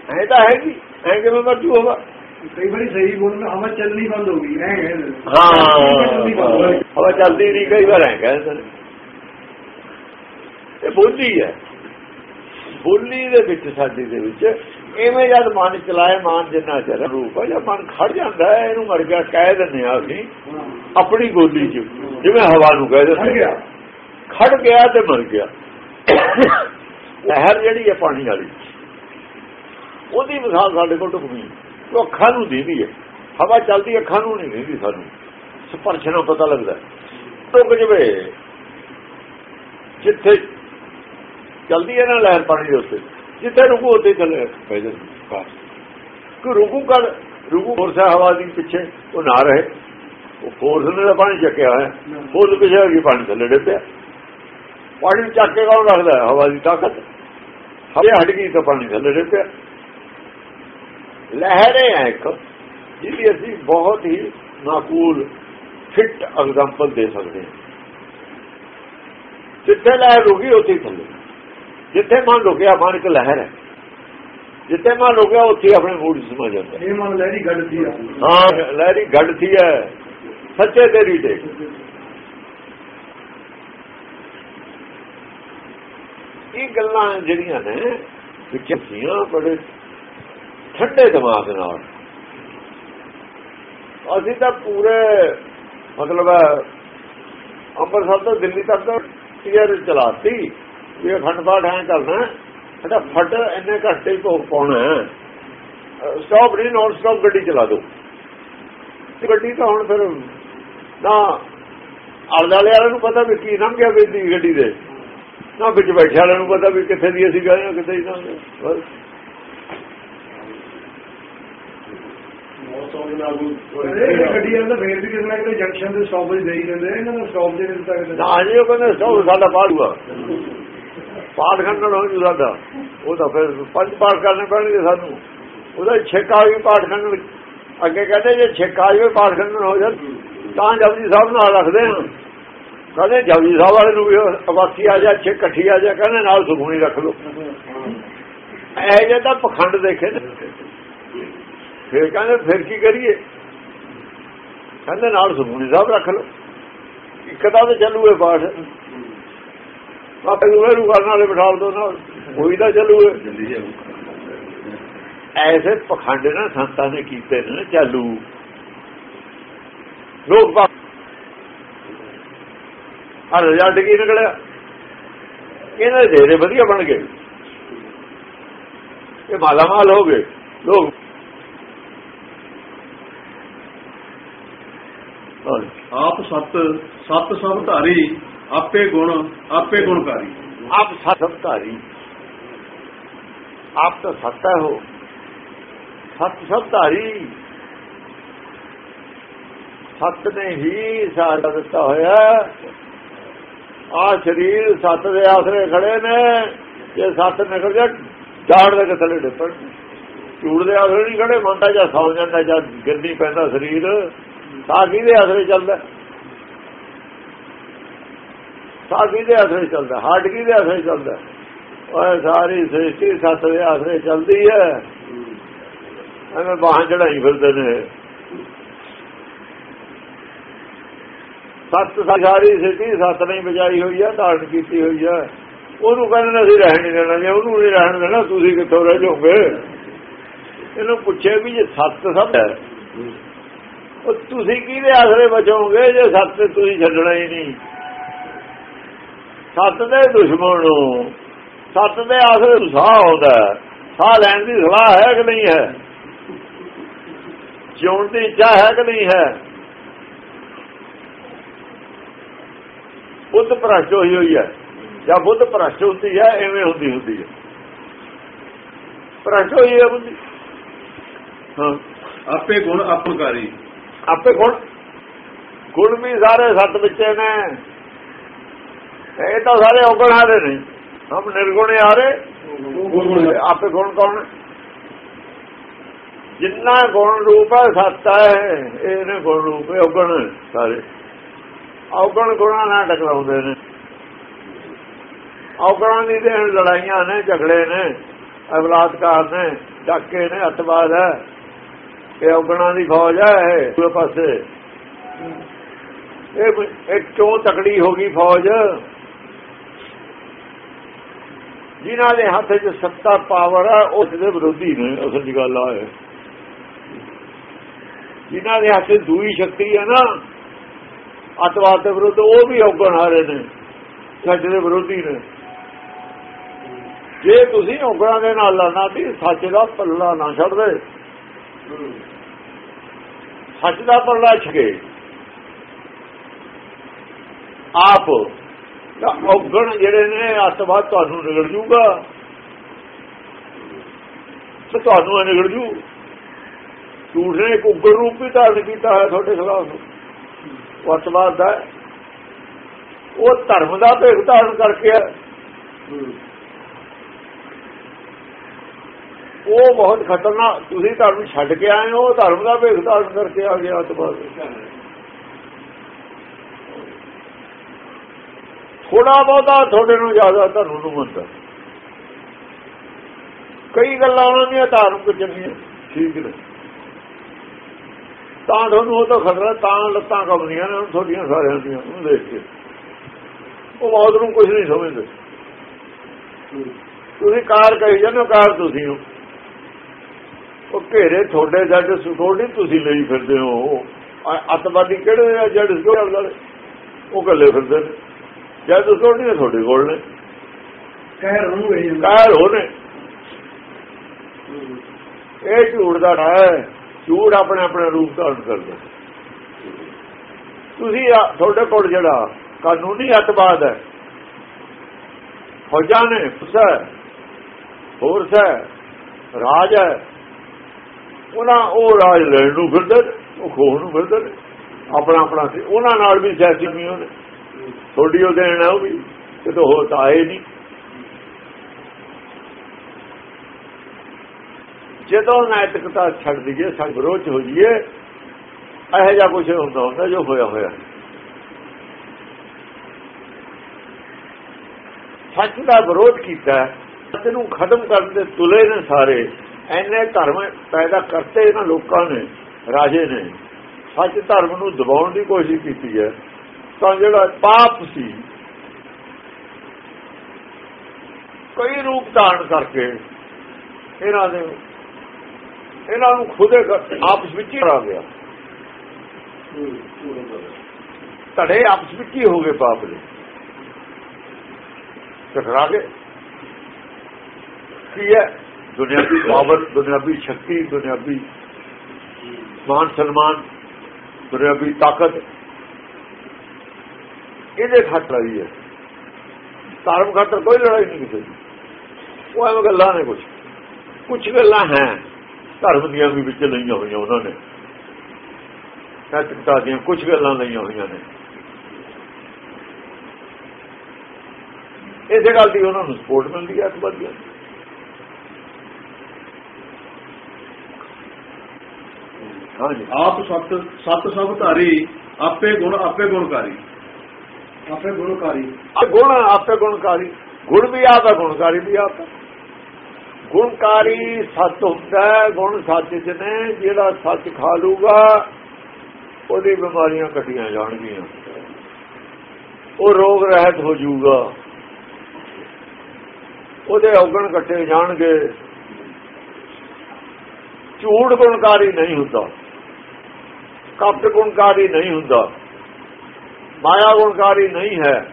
ਐ ਤਾਂ ਹੈਗੀ ਐ ਕਿਵੇਂ ਮਰ ਜੂ ਹਵਾ ਕਈ ਵਾਰੀ ਸਹੀ ਬੋਲਣਾ ਹਵਾ ਚੱਲਣੀ ਬੰਦ ਹੋ ਗਈ ਐ ਹਾਂ। ਹਵਾ ਚੱਲਦੀ ਨਹੀਂ ਕਈ ਵਾਰ ਐ ਕਹਿੰਦੇ ਇਹ ਬੋਲੀ ਹੈ। ਬੋਲੀ ਦੇ ਵਿੱਚ ਸਾਡੀ ਦੇ ਵਿੱਚ ਐਵੇਂ ਜਦ ਮਨ ਚਲਾਏ ਮਨ ਜਿੰਨਾ ਚਿਰ ਰੂਪ ਹੈ ਜਦ ਮਨ ਖੜ ਜਾਂਦਾ ਹੈ ਇਹਨੂੰ ਮਰ ਗਿਆ ਕਹਿ ਦਿੰਦੇ ਆ ਅਸੀਂ ਆਪਣੀ ਬੋਲੀ 'ਚ ਜਿਵੇਂ ਹਵਾ ਨੂੰ ਕਹਿ ਦਿੰਦੇ ਖੜ ਗਿਆ ਤੇ ਮਰ ਗਿਆ। ਲਹਿਰ ਜਿਹੜੀ ਹੈ ਪਾਣੀ ਵਾਲੀ। ਉਹਦੀ ਮਿਸਾਲ ਸਾਡੇ ਕੋਲ ਢੁਕਵੀਂ ਉਹ ਅੱਖਾਂ ਨੂੰ ਦੀਦੀ ਹੈ। ਹਵਾ ਚੱਲਦੀ ਅੱਖਾਂ ਨੂੰ ਨਹੀਂ ਦੀਦੀ ਸਾਨੂੰ। ਸਪਰਸ਼ ਨਾਲ ਪਤਾ ਲੱਗਦਾ ਟੁੱਕ ਜਵੇ। ਜਿੱਥੇ ਚਲਦੀ ਹੈ ਨਾ ਲਹਿਰ ਪਾਣੀ ਦੇ ਉੱਤੇ, ਜਿੱਥੇ ਰੁਕੂ ਉੱਥੇ ਚੱਲੇ। ਪੈ ਜਾਂਦੀ ਕਿ ਰੁਕੂ ਕਰ, ਰੁਕੂ ਫੋਰਸਾ ਹਵਾ ਦੀ ਪਿੱਛੇ, ਉਹ ਨਾ ਰਹੇ। ਉਹ ਫੋਰਸ ਨੇ ਤਾਂ ਪਾਣੀ ਚੱਕਿਆ ਹੋਇਆ। ਫੋਰਸ ਪਿੱਛੇ ਆ ਪਾਣੀ ਥੱਲੇ ਡਿੱਪਿਆ ਪਾਣੀ ਚੱਕ ਕੇ ਕੌਣ ਰੱਖਦਾ ਹਵਾ ਦੀ ਤਾਕਤ। ਹਵੇ ਹਟ ਗਈ ਤਾਂ ਪਾਣੀ ਥੱਲੇ ਡਿੱਪਿਆ ਲਹਿਰੇ ਹੈ ਇੱਕ ਜਿਹਦੀ ਅਸੀਂ ਬਹੁਤ ਹੀ ਮਾਕੂਲ ਫਿੱਟ ਐਗਜ਼ਾਮਪਲ ਦੇ ਸਕਦੇ ਹਾਂ। ਜਿੱਥੇ ਲਹਿਰ ਰੁਕੀ ਉੱਥੇ ਥੱਲੇ। ਜਿੱਥੇ ਮਨ ਰੁਕਿਆ ਮਨ ਇੱਕ ਲਹਿਰ ਹੈ। ਜਿੱਥੇ ਮਨ ਰੁਕਿਆ ਉੱਥੇ ਆਪਣੇ ਮੂਡ 'ਚ ਸਮਾ ਜਾਂਦਾ। ਇਹ ਮਨ ਲਹਿਰੀ ਗੱਡ ਸੀ ਆ। ਹਾਂ ਲਹਿਰੀ ਗੱਡਦੀ ਹੈ। ਸੱਚੇ ਤੇਰੀ ਦੇ ਇਹ ਗੱਲਾਂ ਜਿਹੜੀਆਂ ਨੇ ਵਿੱਚ ਸੀਆਂ ਬੜੇ ਠੰਡੇ ਦਿਮਾਗ ਨਾਲ। ਅਸੀਂ ਤਾਂ ਪੂਰੇ, ਮਤਲਬ, ਅੰਮ੍ਰਿਤਸਰ ਤੋਂ ਦਿੱਲੀ ਤੱਕ ਟੀਅਰ ਚਲਾਤੀ ਇਹ ਅਖੰਡ ਪਾਠ ਐਂ ਕਰਨਾ ਇਹਦਾ ਫਟ ਇੰਨੇ ਘੰਟੇ ਹੀ। ਭੋਗ ਪਾਉਣਾ ਸਟਾਪ ਨਹੀਂ ਨਾਨ ਸਟਾਪ ਗੱਡੀ ਚਲਾ ਦੋ ਗੱਡੀ ਤਾਂ ਹੁਣ ਫਿਰ ਨਾ ਆਲੇ ਵਾਲਿਆਂ ਨੂੰ ਪਤਾ ਵੀ ਕੀ ਲੰਘ ਗਿਆ ਵੀ ਗੱਡੀ ਦੇ, ਨਾ ਵਿੱਚ ਬੈਠੇ ਵਾਲਿਆਂ ਨੂੰ ਪਤਾ ਵੀ ਕਿੱਥੇ ਦੀ ਅਸੀਂ ਗਏ ਹਾਂ, ਕਿੱਥੇ ਦੀ ਲੰਘ ਬਸ। ਦੇ ਨਾਲ ਇਹ ਗੱਡੀਆਂ ਦਾ ਫੇਰ ਵੀ ਕਿਤੇ ਨਾ ਕਿਤੇ ਜੰਕਸ਼ਨ ਦੇ ਸਟਾਪੇਜ ਦੇ ਹੀ ਦਿੰਦੇ ਇਹਨਾਂ ਦਾ ਸਟਾਪ ਨਾ ਜੀ ਉਹ ਕਹਿੰਦੇ ਸਟਾਪ ਸਾਡਾ ਪਾੜੂਗਾ ਪਾਠ ਖੰਡਨ ਹੋ ਜੂ ਸਾਡਾ। ਉਹ ਤਾਂ ਫਿਰ ਪੰਜ ਪਾਠ ਕਰਨੇ ਪੈਣਗੇ ਸਾਨੂੰ। ਉਹਦਾ ਛੇਕਾ ਵੀ ਪਾਠ ਖੰਡਨ ਅੱਗੇ ਕਹਿੰਦੇ ਜੇ ਛੇਕਾ ਵੀ ਪਾਠ ਖੰਡਨ ਹੋ ਜਾ ਤਾਂ ਜਪਜੀ ਸਾਹਿਬ ਨਾਲ ਰੱਖਦੇ ਹਾਂ ਕਹਿੰਦੇ ਜਪਜੀ ਸਾਹਿਬ ਵਾਲੇ ਨੂੰ ਵੀ ਅਵਾਸੀ ਆ ਜਾ ਛੇ ਇਕੱਠੀ ਆ ਜਾ ਕਹਿੰਦੇ ਨਾਲ ਸੁਖਮਣੀ ਰੱਖ ਲਓ। ਇਹ ਜੇ ਤਾਂ ਪਖੰਡ ਦੇਖੇ ਨੇ। ਫਿਰ ਕਹਿੰਦੇ ਫਿਰ ਕੀ ਕਰੀਏ? ਕਹਿੰਦੇ ਨਾਲ ਸੁਖਮਣੀ ਸਾਹਿਬ ਰੱਖ ਲਓ। ਇੱਕ ਤਾਂ ਤੇ ਚੱਲੂ ਇਹ ਪਾਠ। ਆਪੇ ਦੂਰੇ ਨੂੰ ਕਰਨ ਵਾਲੇ ਬਿਠਾ ਦੋ ਨਾ। ਕੋਈ ਤਾਂ ਚੱਲੂ ਇਹ। ਐਸੇ ਪਖੰਡ ਨਾ ਸੰਤਾਂ ਨੇ ਕੀਤੇ ਨੇ ਚਾਲੂ। ਲੋਕ ਪਾ ਹਰ ਰਿਜ਼ਲਟ ਕੀ ਨਿਕਲਿਆ। ਇਹਨਾਂ ਦੇ ਢੇਰੇ ਵਧੀਆ ਬਣ ਗਏ। ਇਹ ਮਾਲਾ ਮਾਲ ਹੋ ਗਏ। ਲੋਕ ਆਪ ਸਤ ਸਤ ਸਭ ਧਾਰੀ ਆਪੇ ਗੁਣ, ਆਪੇ ਗੁਣਕਾਰੀ। ਆਪ ਸਤ ਧਾਰੀ ਆਪ ਤਾਂ ਸੱਤਾ ਹੋ ਸਤ ਸਭ ਧਾਰੀ ਸਤ ਨੇ ਹੀ ਸਾਰਾ ਦਿੱਤਾ ਹੋਇਆ ਆ ਸਰੀਰ ਸਤ ਦੇ ਆਸਰੇ ਖੜੇ ਨੇ। ਜੇ ਸਤ ਨਿਕਲ ਜਾ ਝਾੜ ਦੇ ਥੱਲੇ ਡਿੱਪਣ। ਝੂੜ ਦੇ ਆਸਰੇ ਨਹੀਂ ਖੜੇ ਮੰਦਾ ਜਾਂ ਸੌ ਜਾਂਦਾ ਜਾਂ ਗਿਰਨੀ ਪੈਂਦਾ ਸਰੀਰ। ਸਾਖੀ ਦੇ ਆਸਰੇ ਚੱਲਦਾ। ਸਾਖੀ ਦੇ ਆਸਰੇ ਚੱਲਦਾ ਹਾਰਟ ਕੀ ਆਸਰੇ ਚੱਲਦਾ। ਓਏ ਸਾਰੀ ਸ੍ਰਿਸ਼ਟੀ ਸੱਤ ਦੇ ਆਸਰੇ ਚੱਲਦੀ ਹੈ। ਐਵੇਂ ਬਾਹਾਂ ਚੜਾਈ ਫਿਰਦੇ ਨੇ। ਸੱਤ ਸਾਰੀ ਸ੍ਰਿਸ਼ਟੀ ਸੱਤ ਨੇ ਬਚਾਈ ਹੋਈ ਹੈ ਧਾਰਨ ਕੀਤੀ ਹੋਈ ਹੈ ਉਹਨੂੰ ਕਹਿੰਦੇ ਨੇ, ਅਸੀਂ ਰਹਿਣ ਨਹੀਂ ਦੇਣਾ। ਜੇ ਉਹਨੂੰ ਨਹੀਂ ਰਹਿਣ ਦੇਣਾ, ਤੁਸੀਂ ਕਿੱਥੋਂ ਰਹਿ ਜਾਓਗੇ? ਇਹਨੂੰ ਪੁੱਛਿਆ ਵੀ ਜੇ ਸੱਤ ਸਭ ਹੈ। ਉਹ ਤੁਸੀਂ ਕਿਹਦੇ ਆਸਰੇ ਬਚੋਗੇ ਜੇ ਸੱਤ ਤੁਸੀਂ ਛੱਡਣਾ ਹੀ ਨਹੀਂ? ਸੱਤ ਦੇ ਦੁਸ਼ਮਣ ਨੂੰ ਸੱਤ ਦੇ ਆਸਰੇ ਸਾਹ ਆਉਂਦਾ ਸਾਹ ਲੈਣ ਦੀ ਸਲਾਹ ਹੈ ਕਿ ਨਹੀਂ ਹੈ? ਜਿਉਣ ਦੀ ਇੱਛਾ ਹੈ ਕਿ ਨਹੀਂ ਹੈ? ਬੁੱਧ ਭ੍ਰਸ਼ਟ ਹੋਈ ਹੋਈ ਹੈ। ਜਾਂ ਬੁੱਧ ਭ੍ਰਸ਼ਟ ਹੁੰਦੀ ਹੈ, ਐਵੇਂ ਹੁੰਦੀ ਹੁੰਦੀ ਹੈ। ਭ੍ਰਸ਼ਟ ਹੋਈ ਹੈ ਬੁੱਧੀ। ਹਾਂ। ਆਪੇ ਗੁਣ ਆਪਣਕਾਰੀ ਆਪੇ ਗੁਣ ਗੁਣ ਵੀ ਸਾਰੇ ਸੱਤ ਵਿੱਚ ਨੇ। ਇਹ ਤਾਂ ਸਾਰੇ ਔਗਣ ਹਾਰੇ ਨੇ। ਹਮ ਨਿਰਗੁਣੇ ਹਾਰੇ। ਆਪੇ ਗੁਣ ਕੌਣ ਜਿੰਨਾ ਗੁਣ ਰੂਪ ਹੈ, ਸੱਤ ਹੈ ਇਹ ਨੇ ਗੁਣ ਰੂਪ ਔਗਣ ਸਾਰੇ। ਔਗਣ ਗੁਣਾਂ ਨਾਲ ਟਕਰਾਉਂਦੇ ਨੇ। ਔਗਣਾਂ ਦੀ ਦੇਣ ਲੜਾਈਆਂ ਨੇ, ਝਗੜੇ ਨੇ, ਅਵਲਾਦਕਾਰ ਨੇ, ਡਾਕੇ ਨੇ, ਅਤਵਾਦ ਹੈ। ਇਹ ਔਗਣਾਂ ਦੀ ਫੌਜ ਹੈ ਇਹ ਦੂਏ ਪਾਸੇ। ਇਹ ਇੱਕ ਤੋਂ ਤਕੜੀ ਹੋ ਗਈ ਫੌਜ। ਜਿਨ੍ਹਾਂ ਦੇ ਹੱਥ 'ਚ ਸੱਤਾ ਪਾਵਰ ਹੈ ਉਸ ਦੇ ਵਿਰੋਧੀ ਨੇ, ਅਸਲ ਦੀ ਗੱਲ ਆ ਹੈ ਜਿਨ੍ਹਾਂ ਦੇ ਹੱਥ 'ਚ ਦੂਈ ਸ਼ਕਤੀ ਹੈ ਨਾ, ਅਤਵਾਦ ਦੇ ਵਿਰੁੱਧ, ਉਹ ਵੀ ਔਗਣ ਹਾਰੇ ਨੇ, ਸਾਡੇ ਦੇ ਵਿਰੋਧੀ ਨੇ। ਜੇ ਤੁਸੀਂ ਔਗਣਾਂ ਦੇ ਨਾਲ ਲੜਨਾ ਸੀ, ਸੱਚ ਦਾ ਪੱਲਾ ਨਾ ਛੱਡਦੇ। ਸੱਚ ਦਾ ਪੱਲਾ ਛਕੇ। ਆਪ ਤਾਂ ਔਗਣ ਜਿਹੜੇ ਨੇ ਅਤਵਾਦ ਤੁਹਾਨੂੰ ਨਿਗੜ ਜੂਗਾ। ਤੇ ਤੁਹਾਨੂੰ ਇਹ ਨਿਗੜ ਜੂ। ਝੂਠ ਨੇ ਇੱਕ ਰੂਪ ਵੀ ਧਾਰਨ ਕੀਤਾ ਹੈ ਤੁਹਾਡੇ ਖਿਲਾਫ। ਉਹ ਅਤਵਾਦ ਦਾ, ਉਹ ਧਰਮ ਦਾ ਭੇਖ ਧਾਰਨ ਕਰਕੇ ਹੈ ਉਹ ਬਹੁਤ ਖਤਰਨਾਕ, ਤੁਸੀਂ ਧਰਮ ਛੱਡ ਕੇ ਆਏ ਹੋ, ਧਰਮ ਦਾ ਭੇਖ ਧਾਰਨ ਕਰਕੇ ਆ ਗਿਆ ਅਤਵਾਦ ਥੋੜਾ ਬਹੁਤਾ ਤੁਹਾਡੇ ਨੂੰ ਜ਼ਿਆਦਾ ਧਰਮ ਨੂੰ ਮੰਨਦਾ। ਕਈ ਗੱਲਾਂ ਉਹਨਾਂ ਦੀਆਂ ਧਾਰਮਿਕ ਚੰਗੀਆਂ, ਠੀਕ ਨੇ। ਤਾਂ ਤੁਹਾਨੂੰ ਉਹ ਤਾਂ ਖਤਰਾ, ਤਾਂ ਲੱਤਾਂ ਕੰਬਦੀਆਂ ਨੇ ਤੁਹਾਡੀਆਂ ਸਾਰਿਆਂ ਦੀਆਂ ਉਹਨੂੰ ਦੇਖ ਕੇ। ਉਹ ਮੌਤ ਨੂੰ ਕੁਝ ਨਹੀਂ ਸਮਝਦੇ। ਤੁਸੀਂ ਕਾਰ ਕਹੀ ਜਾਂਦੇ ਕਾਰ ਤੁਸੀਂ ਹੋ। ਉਹ ਘੇਰੇ ਤੁਹਾਡੇ ਜੱਜ ਸੁਟੋੜੀ ਤੁਸੀਂ ਲਈ ਫਿਰਦੇ ਹੋ। ਅਤਵਾਦੀ ਕਿਹੜੇ ਜੱਜ ਸੁਟੋੜ ਉਹ ਗੱਲੇ ਫਿਰਦੇ ਨੇ। ਜੱਜ ਸੁਟੋੜੀ ਨੇ ਤੁਹਾਡੇ ਕੋਲ ਨੇ। ਕਹਿਰ ਇਹ ਕਾਇਰ ਹੋਣੇ। ਇਹ ਝੂਠ ਦਾ ਹੈ। ਝੂਠ ਆਪਣੇ ਆਪਣੇ ਰੂਪ ਧਾਰਨ ਕਰਦਾ ਤੁਸੀਂ ਤੁਹਾਡੇ ਕੋਲ ਜਿਹੜਾ ਕਾਨੂੰਨੀ ਅਤਵਾਦ ਹੈ ਫੌਜਾਂ ਨੇ ਫਸਾ ਹੋਰ ਹੈ ਰਾਜ ਹੈ। ਉਹਨਾਂ ਉਹ ਰਾਜ ਲੈਣ ਨੂੰ ਫਿਰਦੇ ਉਹ ਖੋਹ ਨੂੰ ਫਿਰਦੇ ਆਪਣਾ ਆਪਣਾ ਸੀ, ਉਹਨਾਂ ਨਾਲ ਵੀ ਸਿਆਸੀ ਵੀ ਉਹਨੇ। ਥੋੜੀ ਉਹ ਦੇਣਾ ਉਹ ਵੀ ਕਿਤੋਂ ਹੋ ਤਾਂ ਆਏ ਨਹੀਂ। ਜਦੋਂ ਨੈਤਿਕਤਾ ਛੱਡ ਦਈਏ ਸੰਗਰੋਚ ਹੋ ਜਾਈਏ, ਇਹੋ ਜਿਹਾ ਕੁਛ ਹੁੰਦਾ ਹੁੰਦਾ ਜੋ ਹੋਇਆ ਹੋਇਆ। ਸੱਚ ਦਾ ਵਿਰੋਧ ਕੀਤਾ ਤੈਨੂੰ ਖਤਮ ਕਰਨ ਦੇ ਤੁਲੇ ਨੇ ਸਾਰੇ। ਐਨੇ ਧਰਮ ਪੈਦਾ ਕਰਤੇ ਇਹਨਾਂ ਲੋਕਾਂ ਨੇ, ਰਾਜੇ ਨੇ। ਸੱਚ ਧਰਮ ਨੂੰ ਦਬਾਉਣ ਦੀ ਕੋਸ਼ਿਸ਼ ਕੀਤੀ ਹੈ। ਤਾਂ ਜਿਹੜਾ ਪਾਪ ਸੀ, ਕਈ ਰੂਪ ਧਾਰਨ ਕਰਕੇ ਇਹਨਾਂ ਦੇ, ਇਹਨਾਂ ਨੂੰ ਖੁਦੇ ਆਪਸ ਵਿੱਚ ਹੀ ਆ ਗਿਆ ਧੜੇ ਆਪਸ ਵਿੱਚ ਹੀ ਹੋ ਗਏ ਪਾਪ ਦੇ। ਟਕਰਾ ਗਏ ਕੀ ਹੈ? ਦੁਨਿਆਵੀ ਪਾਵਰ ਦੁਨਿਆਵੀ ਸ਼ਕਤੀ, ਦੁਨਿਆਵੀ ਮਾਨ ਸਨਮਾਨ, ਦੁਨਿਆਵੀ ਤਾਕਤ। ਇਹਦੇ ਖਾਤਰ ਆਈ ਹੈ। ਧਰਮ ਖਾਤਰ ਕੋਈ ਲੜਾਈ ਨਹੀਂ ਕਿਸੇ ਦੀ। ਉਹ ਐਵੇਂ ਗੱਲਾਂ ਨੇ ਕੁਝ ਕੁਝ ਗੱਲਾਂ ਹੈ। ਧਰਮ ਦੀਆਂ ਵੀ ਵਿੱਚ ਲਈਆਂ ਹੋਈਆਂ ਉਹਨਾਂ ਨੇ। ਨੈਤਿਕਤਾ ਦੀਆਂ ਕੁਝ ਗੱਲਾਂ ਲਈਆਂ ਹੋਈਆਂ ਨੇ। ਇਸੇ ਗੱਲ ਦੀ ਉਹਨਾਂ ਨੂੰ ਸਪੋਰਟ ਮਿਲਦੀ ਹੈ ਅਕਬਰੀਆਂ ਹਾਂਜੀ ਆਪ ਸਤ ਸਤ ਸਭ ਧਾਰੀ ਆਪੇ ਗੁਣ ਆਪੇ ਗੁਣਕਾਰੀ। ਆਪੇ ਗੁਣਕਾਰੀ। ਆ ਗੁਣ ਆਪੇ ਗੁਣਕਾਰੀ। ਗੁਣ ਵੀ ਆਪ ਹੈ ਗੁਣਕਾਰੀ ਵੀ ਆਪ ਹੈ। ਗੁਣਕਾਰੀ ਸੱਚ ਹੁੰਦਾ ਗੁਣ ਸੱਚ ਚ ਨੇ ਜਿਹੜਾ ਸੱਚ ਖਾ ਲੂਗਾ ਉਹਦੀ ਬਿਮਾਰੀਆਂ ਕੱਟੀਆਂ ਜਾਣਗੀਆਂ। ਉਹ ਰੋਗ ਰਹਿਤ ਹੋ ਜਾਊਗਾ ਉਹਦੇ ਔਗਣ ਕੱਟੇ ਜਾਣਗੇ। ਝੂਠ ਗੁਣਕਾਰੀ ਨਹੀਂ ਹੁੰਦਾ। ਕਪਟ ਗੁਣਕਾਰੀ ਨਹੀਂ ਹੁੰਦਾ। ਮਾਇਆ ਗੁਣਕਾਰੀ ਨਹੀਂ ਹੈ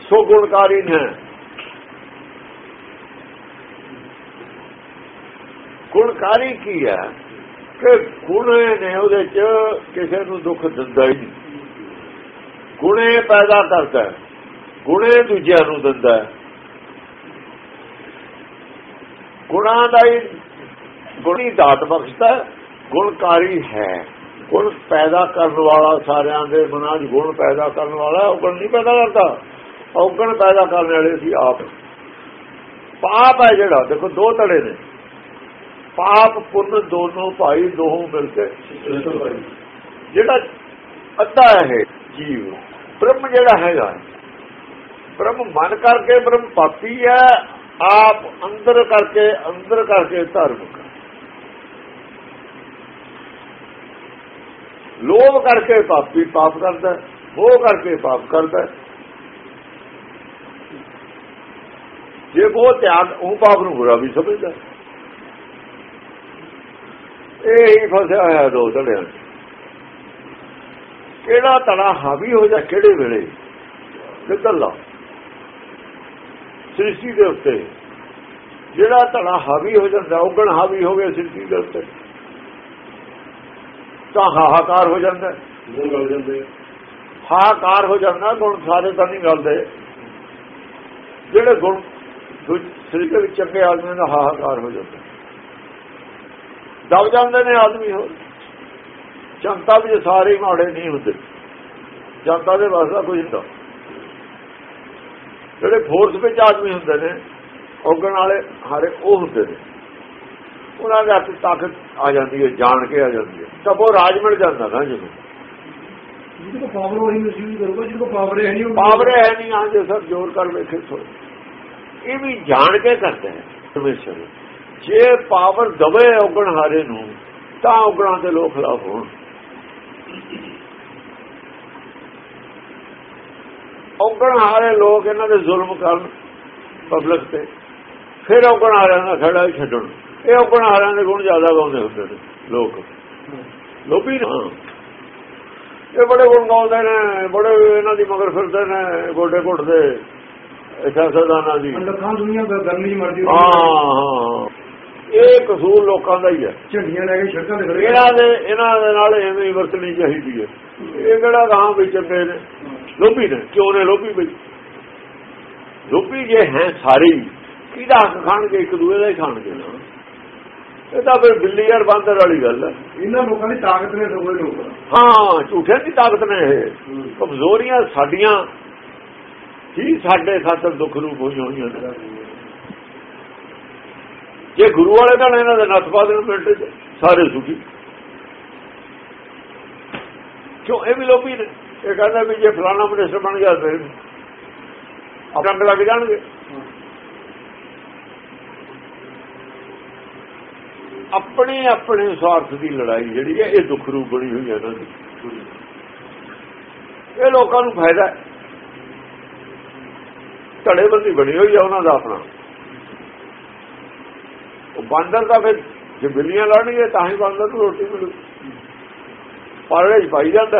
ਸੋ ਗੁਣਕਾਰੀ ਹੈ। ਗੁਣਕਾਰੀ ਕੀ ਹੈ? ਕਿ ਗੁਣੇ ਨੇ ਉਹਦੇ ਚ ਕਿਸੇ ਨੂੰ ਦੁੱਖ ਦਿੰਦਾ ਹੀ ਨਹੀਂ। ਗੁਣੇ ਪੈਦਾ ਕਰਦਾ ਗੁਣੇ ਦੂਜਿਆਂ ਨੂੰ ਦਿੰਦਾ ਹੈ। ਗੁਣਾਂ ਦਾ ਹੀ ਗੁਣੀ ਦਾਤ ਬਖਸ਼ਦਾ ਗੁਣਕਾਰੀ ਹੈ। ਗੁਣ ਪੈਦਾ ਕਰਨ ਵਾਲਾ ਸਾਰਿਆਂ ਦੇ ਮਨਾਂ 'ਚ ਗੁਣ ਪੈਦਾ ਕਰਨ ਵਾਲਾ ਉਹ ਗੁਣ ਨਹੀਂ ਪੈਦਾ ਕਰਦਾ। ਔਗਣ ਪੈਦਾ ਕਰਨ ਵਾਲੇ ਸੀ ਆਪ। ਪਾਪ ਹੈ ਜਿਹੜਾ, ਦੇਖੋ ਦੋ ਤੜੇ ਨੇ। ਪਾਪ, ਪੁੰਨ ਦੋਨੋਂ ਭਾਈ ਦੋਹੋਂ ਮਿਲ ਕੇ ਜਿਹੜਾ ਅੱਧਾ ਹੈ ਜੀਵ, ਬ੍ਰਹਮ ਜਿਹੜਾ ਹੈਗਾ ਬ੍ਰਹਮ ਮਨ ਕਰਕੇ ਬ੍ਰਹਮ ਪਾਪੀ ਹੈ, ਆਪ ਅੰਦਰ ਕਰਕੇ ਅੰਦਰ ਕਰਕੇ ਧਾਰਮਿਕ ਲੋਭ ਕਰਕੇ ਪਾਪੀ ਪਾਪ ਕਰਦਾ ਉਹ ਕਰਕੇ ਪਾਪ ਕਰਦਾ ਜੇ ਉਹ ਤਿਆਗ, ਉਹ ਪਾਪ ਨੂੰ ਬੁਰਾ ਵੀ ਸਮਝਦਾ ਹੈ। ਇਹ ਹੀ ਫਸਿਆ ਹੋਇਆ ਦੋ ਧੜਿਆਂ 'ਚ। ਕਿਹੜਾ ਤੜਾ ਹਾਵੀ ਹੋ ਜਾ ਕਿਹੜੇ ਵੇਲੇ? ਕਿੱਧਰਲਾ ਸ੍ਰਿਸ਼ਟੀ ਦੇ ਉੱਤੇ। ਜਿਹੜਾ ਤੜਾ ਹਾਵੀ ਹੋ ਜਾਂਦਾ ਉਗਣ ਹਾਵੀ ਹੋ ਗਿਆ ਸ੍ਰਿਸ਼ਟੀ ਦੇ ਉੱਤੇ। ਤਾਂ ਹਾਹਾਕਾਰ ਹੋ ਜਾਂਦਾ ਹਾਹਾਕਾਰ ਹੋ ਜਾਂਦਾ ਗੁਣ ਸਾਰੇ ਤਾਂ ਨਹੀਂ ਗਲਦੇ ਜਿਹੜੇ ਗੁਣ ਸ੍ਰਿਸ਼ਟੀ ਦੇ ਵਿੱਚ ਚੰਗੇ ਆਦਮੀਆਂ ਦਾ ਹਾਹਾਕਾਰ ਹੋ ਜਾਂਦਾ। ਦਬ ਜਾਂਦੇ ਨੇ ਆਦਮੀ ਹੋ ਜਨਤਾ ਵਿੱਚ ਸਾਰੇ ਮਾੜੇ ਨਹੀਂ ਹੁੰਦੇ। ਜਨਤਾ ਦੇ ਵਾਸਤਾ ਕੁਝ ਹੁੰਦਾ। ਜਿਹੜੇ ਫੋਰਸ ਵਿੱਚ ਆਦਮੀ ਹੁੰਦੇ ਨੇ ਔਗਣ ਵਾਲੇ ਹਾਰੇ ਉਹ ਹੁੰਦੇ ਨੇ। ਉਹਨਾਂ ਦੇ ਹੱਥ ਤਾਕਤ ਆ ਜਾਂਦੀ ਹੈ ਜਾਣ ਕੇ ਆ ਜਾਂਦੀ ਹੈ। ਤਾਂ ਉਹ ਰਾਜ ਮਿਲ ਜਾਂਦਾ ਨਾ ਜਦੋਂ। ਜਿਹਦੇ ਪਾਵਰ ਕਰੂਗਾ ਜਿਹਦੇ ਕੋ ਪਾਵਰ ਹੈ ਨਹੀਂ ਪਾਵਰ ਹੈ ਨਹੀਂ ਆ ਜੇ ਸਭ ਜ਼ੋਰ ਕਰ ਵੇਖੇ ਸੋ। ਇਹ ਵੀ ਜਾਣ ਕੇ ਕਰਦਾ ਹੈ ਪਰਮੇਸ਼ਰ। ਜੇ ਪਾਵਰ ਦਵੇ ਔਗਣ ਹਾਰੇ ਨੂੰ ਤਾਂ ਔਗਣਾਂ ਦੇ ਲੋਕ ਖਿਲਾਫ ਹੋਣ। ਔਗਣ ਹਾਰੇ ਲੋਕ ਇਹਨਾਂ ਦੇ ਜ਼ੁਲਮ ਕਰਨ ਪਬਲਿਕ ਤੇ। ਫਿਰ ਔਗਣ ਹਾਰਿਆਂ ਦਾ ਖੜਾ ਛੱਡਣ। ਇਹ ਹਾਰਿਆਂ ਦੇ ਗੁਣ ਜ਼ਿਆਦਾ ਗਾਉਂਦੇ ਹੁੰਦੇ ਨੇ ਲੋਕ। ਲੋਭੀ ਨਾ। ਇਹ ਬੜੇ ਗੁਣ ਗਾਉਂਦੇ ਨੇ ਬੜੇ ਇਹਨਾਂ ਦੀ ਮਗਰ ਫਿਰਦੇ ਨੇ ਗੋਡੇ ਘੁੱਟਦੇ ਸਿਆਸਤਦਾਨਾਂ ਦੀ। ਲੱਖਾਂ ਦੁਨੀਆ ਦਾ ਗਰਮੀ ਮਰਦੀ ਹਾਂ। ਹਾਂ ਇਹ ਕਸੂਰ ਲੋਕਾਂ ਦਾ ਹੀ ਹੈ। ਝੰਡੀਆਂ ਲੈ ਕੇ ਸੜਕਾਂ ਤੇ ਖੜੇ ਇਹਨਾਂ ਦੇ ਇਹਨਾਂ ਦੇ ਨਾਲ ਐਵੇਂ ਹੀ ਵਰਤਣੀ ਚਾਹੀਦੀ ਹੈ। ਇਹ ਕਿਹੜਾ ਗਾਂ ਵੀ ਚੰਗੇ ਨੇ? ਲੋਭੀ ਨੇ। ਕਿਉਂ ਨੇ ਲੋਭੀ ਬਈ ਲੋਭੀ ਜੇ ਹੈ ਸਾਰੇ ਕਿਹਦਾ ਹੱਕ ਖਾਣਗੇ? ਇੱਕ ਦੂਏ ਦਾ ਹੀ ਖਾਣਗੇ। ਨਾ ਇਹ ਤਾਂ ਫਿਰ ਬਿੱਲੀ ਯਾਰ ਬਾਂਦਰ ਵਾਲੀ ਗੱਲ ਹੈ। ਇਹਨਾਂ ਲੋਕਾਂ ਦੀ ਤਾਕਤ ਨੇ ਸਗੋਂ ਲੋਕ। ਹਾਂ ਝੂਠਿਆਂ ਦੀ ਤਾਕਤ ਨੇ ਇਹ। ਕਮਜ਼ੋਰੀਆਂ ਸਾਡੀਆਂ ਹੀ ਸਾਡੇ ਖਾਤਰ ਦੁੱਖ ਰੂਪ ਹੋਈਆਂ ਹੋਈਆਂ ਨੇ। ਜੇ ਗੁਰੂ ਵਾਲੇ ਤਾਂ ਇਹਨਾਂ ਦੇ ਨੱਥ ਪਾ ਦੇਣ ਮਿੰਟ ਚ ਸਾਰੇ ਸੁਖੀ। ਕਿਉਂ? ਇਹ ਵੀ ਨੇ। ਇਹ ਕਹਿੰਦਾ ਵੀ ਜੇ ਫਲਾਣਾ ਮਿਨਿਸਟਰ ਬਣ ਗਿਆ ਤੇ ਰੰਗ ਲੱਗ ਜਾਣਗੇ। ਆਪਣੇ ਆਪਣੇ ਸਵਾਰਥ ਦੀ ਲੜਾਈ ਜਿਹੜੀ ਹੈ, ਇਹ ਦੁੱਖ ਰੂਪ ਬਣੀ ਹੋਈ ਹੈ ਇਹਨਾਂ ਦੀ। ਇਹ ਲੋਕਾਂ ਨੂੰ ਫਾਇਦਾ ਧੜੇਬੰਦੀ ਬਣੀ ਹੋਈ ਹੈ ਉਹਨਾਂ ਦਾ ਆਪਣਾ। ਉਹ ਬਾਂਦਰ ਦਾ ਫਿਰ ਜੇ ਬਿੱਲੀਆਂ ਲੜਨਗੇ, ਤਾਂ ਹੀ ਬਾਂਦਰ ਨੂੰ ਰੋਟੀ ਮਿਲੂ। ਪਾਲੜੇ ਚ ਪਾਈ ਜਾਂਦਾ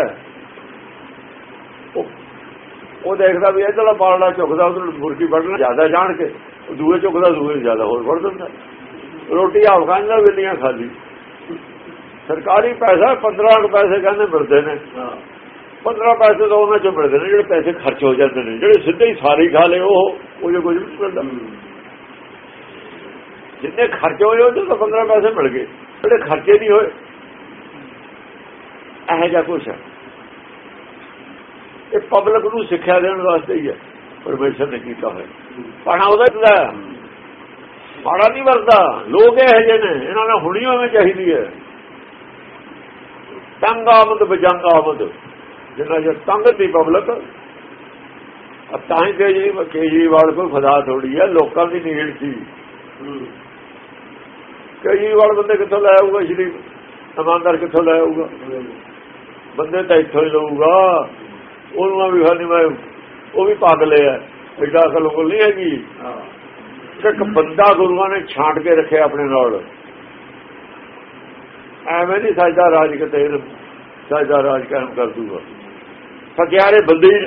ਉਹ ਦੇਖਦਾ ਵੀ ਇਧਰਲਾ ਪਾਲੜਾ ਝੁਕਦਾ ਉਧਰ ਮੁਰਗੀ ਵੱਢਣਾ, ਜ਼ਿਆਦਾ ਜਾਣ ਕੇ ਦੂਏ ਚੁੱਕਦਾ ਦੂਏ ਜ਼ਿਆਦਾ ਹੋਰ ਵੱਢ ਦਿੰਦਾ। ਰੋਟੀ ਆਪ ਖਾਂਦਾ ਬਿੱਲੀਆਂ ਖਾਲੀ ਸਰਕਾਰੀ ਪੈਸਾ 15 ਕੁ ਪੈਸੇ ਕਹਿੰਦੇ ਮਿਲਦੇ ਨੇ। 15 ਪੈਸੇ ਤਾਂ ਉਹਨਾਂ ਚੋਂ ਮਿਲਦੇ ਨੇ ਜਿਹੜੇ ਪੈਸੇ ਖਰਚ ਹੋ ਜਾਂਦੇ ਨੇ। ਜਿਹੜੇ ਸਿੱਧੇ ਹੀ ਸਾਰੇ ਹੀ ਖਾ ਲਏ ਉਹ ਉਹ ਜੋ ਕੁਝ ਨਹੀਂ ਮਿਲਦਾ। ਜਿੰਨੇ ਖਰਚ ਹੋਏ ਉਹਦੇ ਤਾਂ 15 ਪੈਸੇ ਮਿਲ ਗਏ। ਜਿਹੜੇ ਖਰਚੇ ਨਹੀਂ ਹੋਏ ਇਹੋ ਜਿਹਾ ਕੁਛ ਹੈ। ਇਹ ਪਬਲਿਕ ਨੂੰ ਸਿੱਖਿਆ ਦੇਣ ਵਾਸਤੇ ਹੀ ਹੈ। ਪਰਮੇਸ਼ਰ ਨੇ ਕੀਤਾ ਹੋਇਆ। ਪਾਣਾ ਉਹਦਾ ਹੁੰਦਾ ਹੈ। ਮਾੜਾ ਨਹੀਂ ਵਰਦਾ ਲੋਕ ਇਹੋ ਜਿਹੇ ਨੇ ਇਹਨਾਂ ਨਾਲ ਹੁਣੀ ਹੋਵੇਂ ਚਾਹੀਦੀ ਹੈ। ਤੰਗ ਆਮਦ ਬਜੰਗ ਆਮਦ ਜਿੰਨਾ ਜੇ ਤੰਗ ਦੀ ਪਬਲਿਕ ਅਬ ਤਾਂ ਹੀ ਕੇਜਰੀਵਾਲ ਕੇਜਰੀਵਾਲ ਕੋਲ ਫਦਾ ਥੋੜੀ ਹੈ ਲੋਕਾਂ ਦੀ ਨੀਡ ਸੀ। ਕੇਜਰੀਵਾਲ ਬੰਦੇ ਕਿੱਥੋਂ ਲੈ ਆਊਗਾ ਸ਼੍ਰੀ ਇਮਾਨਦਾਰ ਕਿੱਥੋਂ ਲੈ ਆਊਗਾ? ਬੰਦੇ ਤਾਂ ਇੱਥੋਂ ਹੀ ਲਊਗਾ। ਉਹਨੂੰ ਵੀ ਖਾਨੀ ਮੈਂ ਉਹ ਵੀ ਪਾਗਲ ਹੈ। ਐਡਾ ਅਕਲ ਕੋਲ ਨਹੀਂ ਹੈਗੀ। ਇੱਕ ਬੰਦਾ ਗੁਰੂਆਂ ਨੇ ਛਾਂਟ ਕੇ ਰੱਖਿਆ ਆਪਣੇ ਨਾਲ। ਐਵੇਂ ਨਹੀਂ ਸਾਜਦਾ ਰਾਜ ਕਿਤੇ ਸਾਜਦਾ ਰਾਜ ਕਾਇਮ ਕਰ ਦੂਗਾ। ਸਕਿਆਰੇ ਬੰਦੇ ਹੀ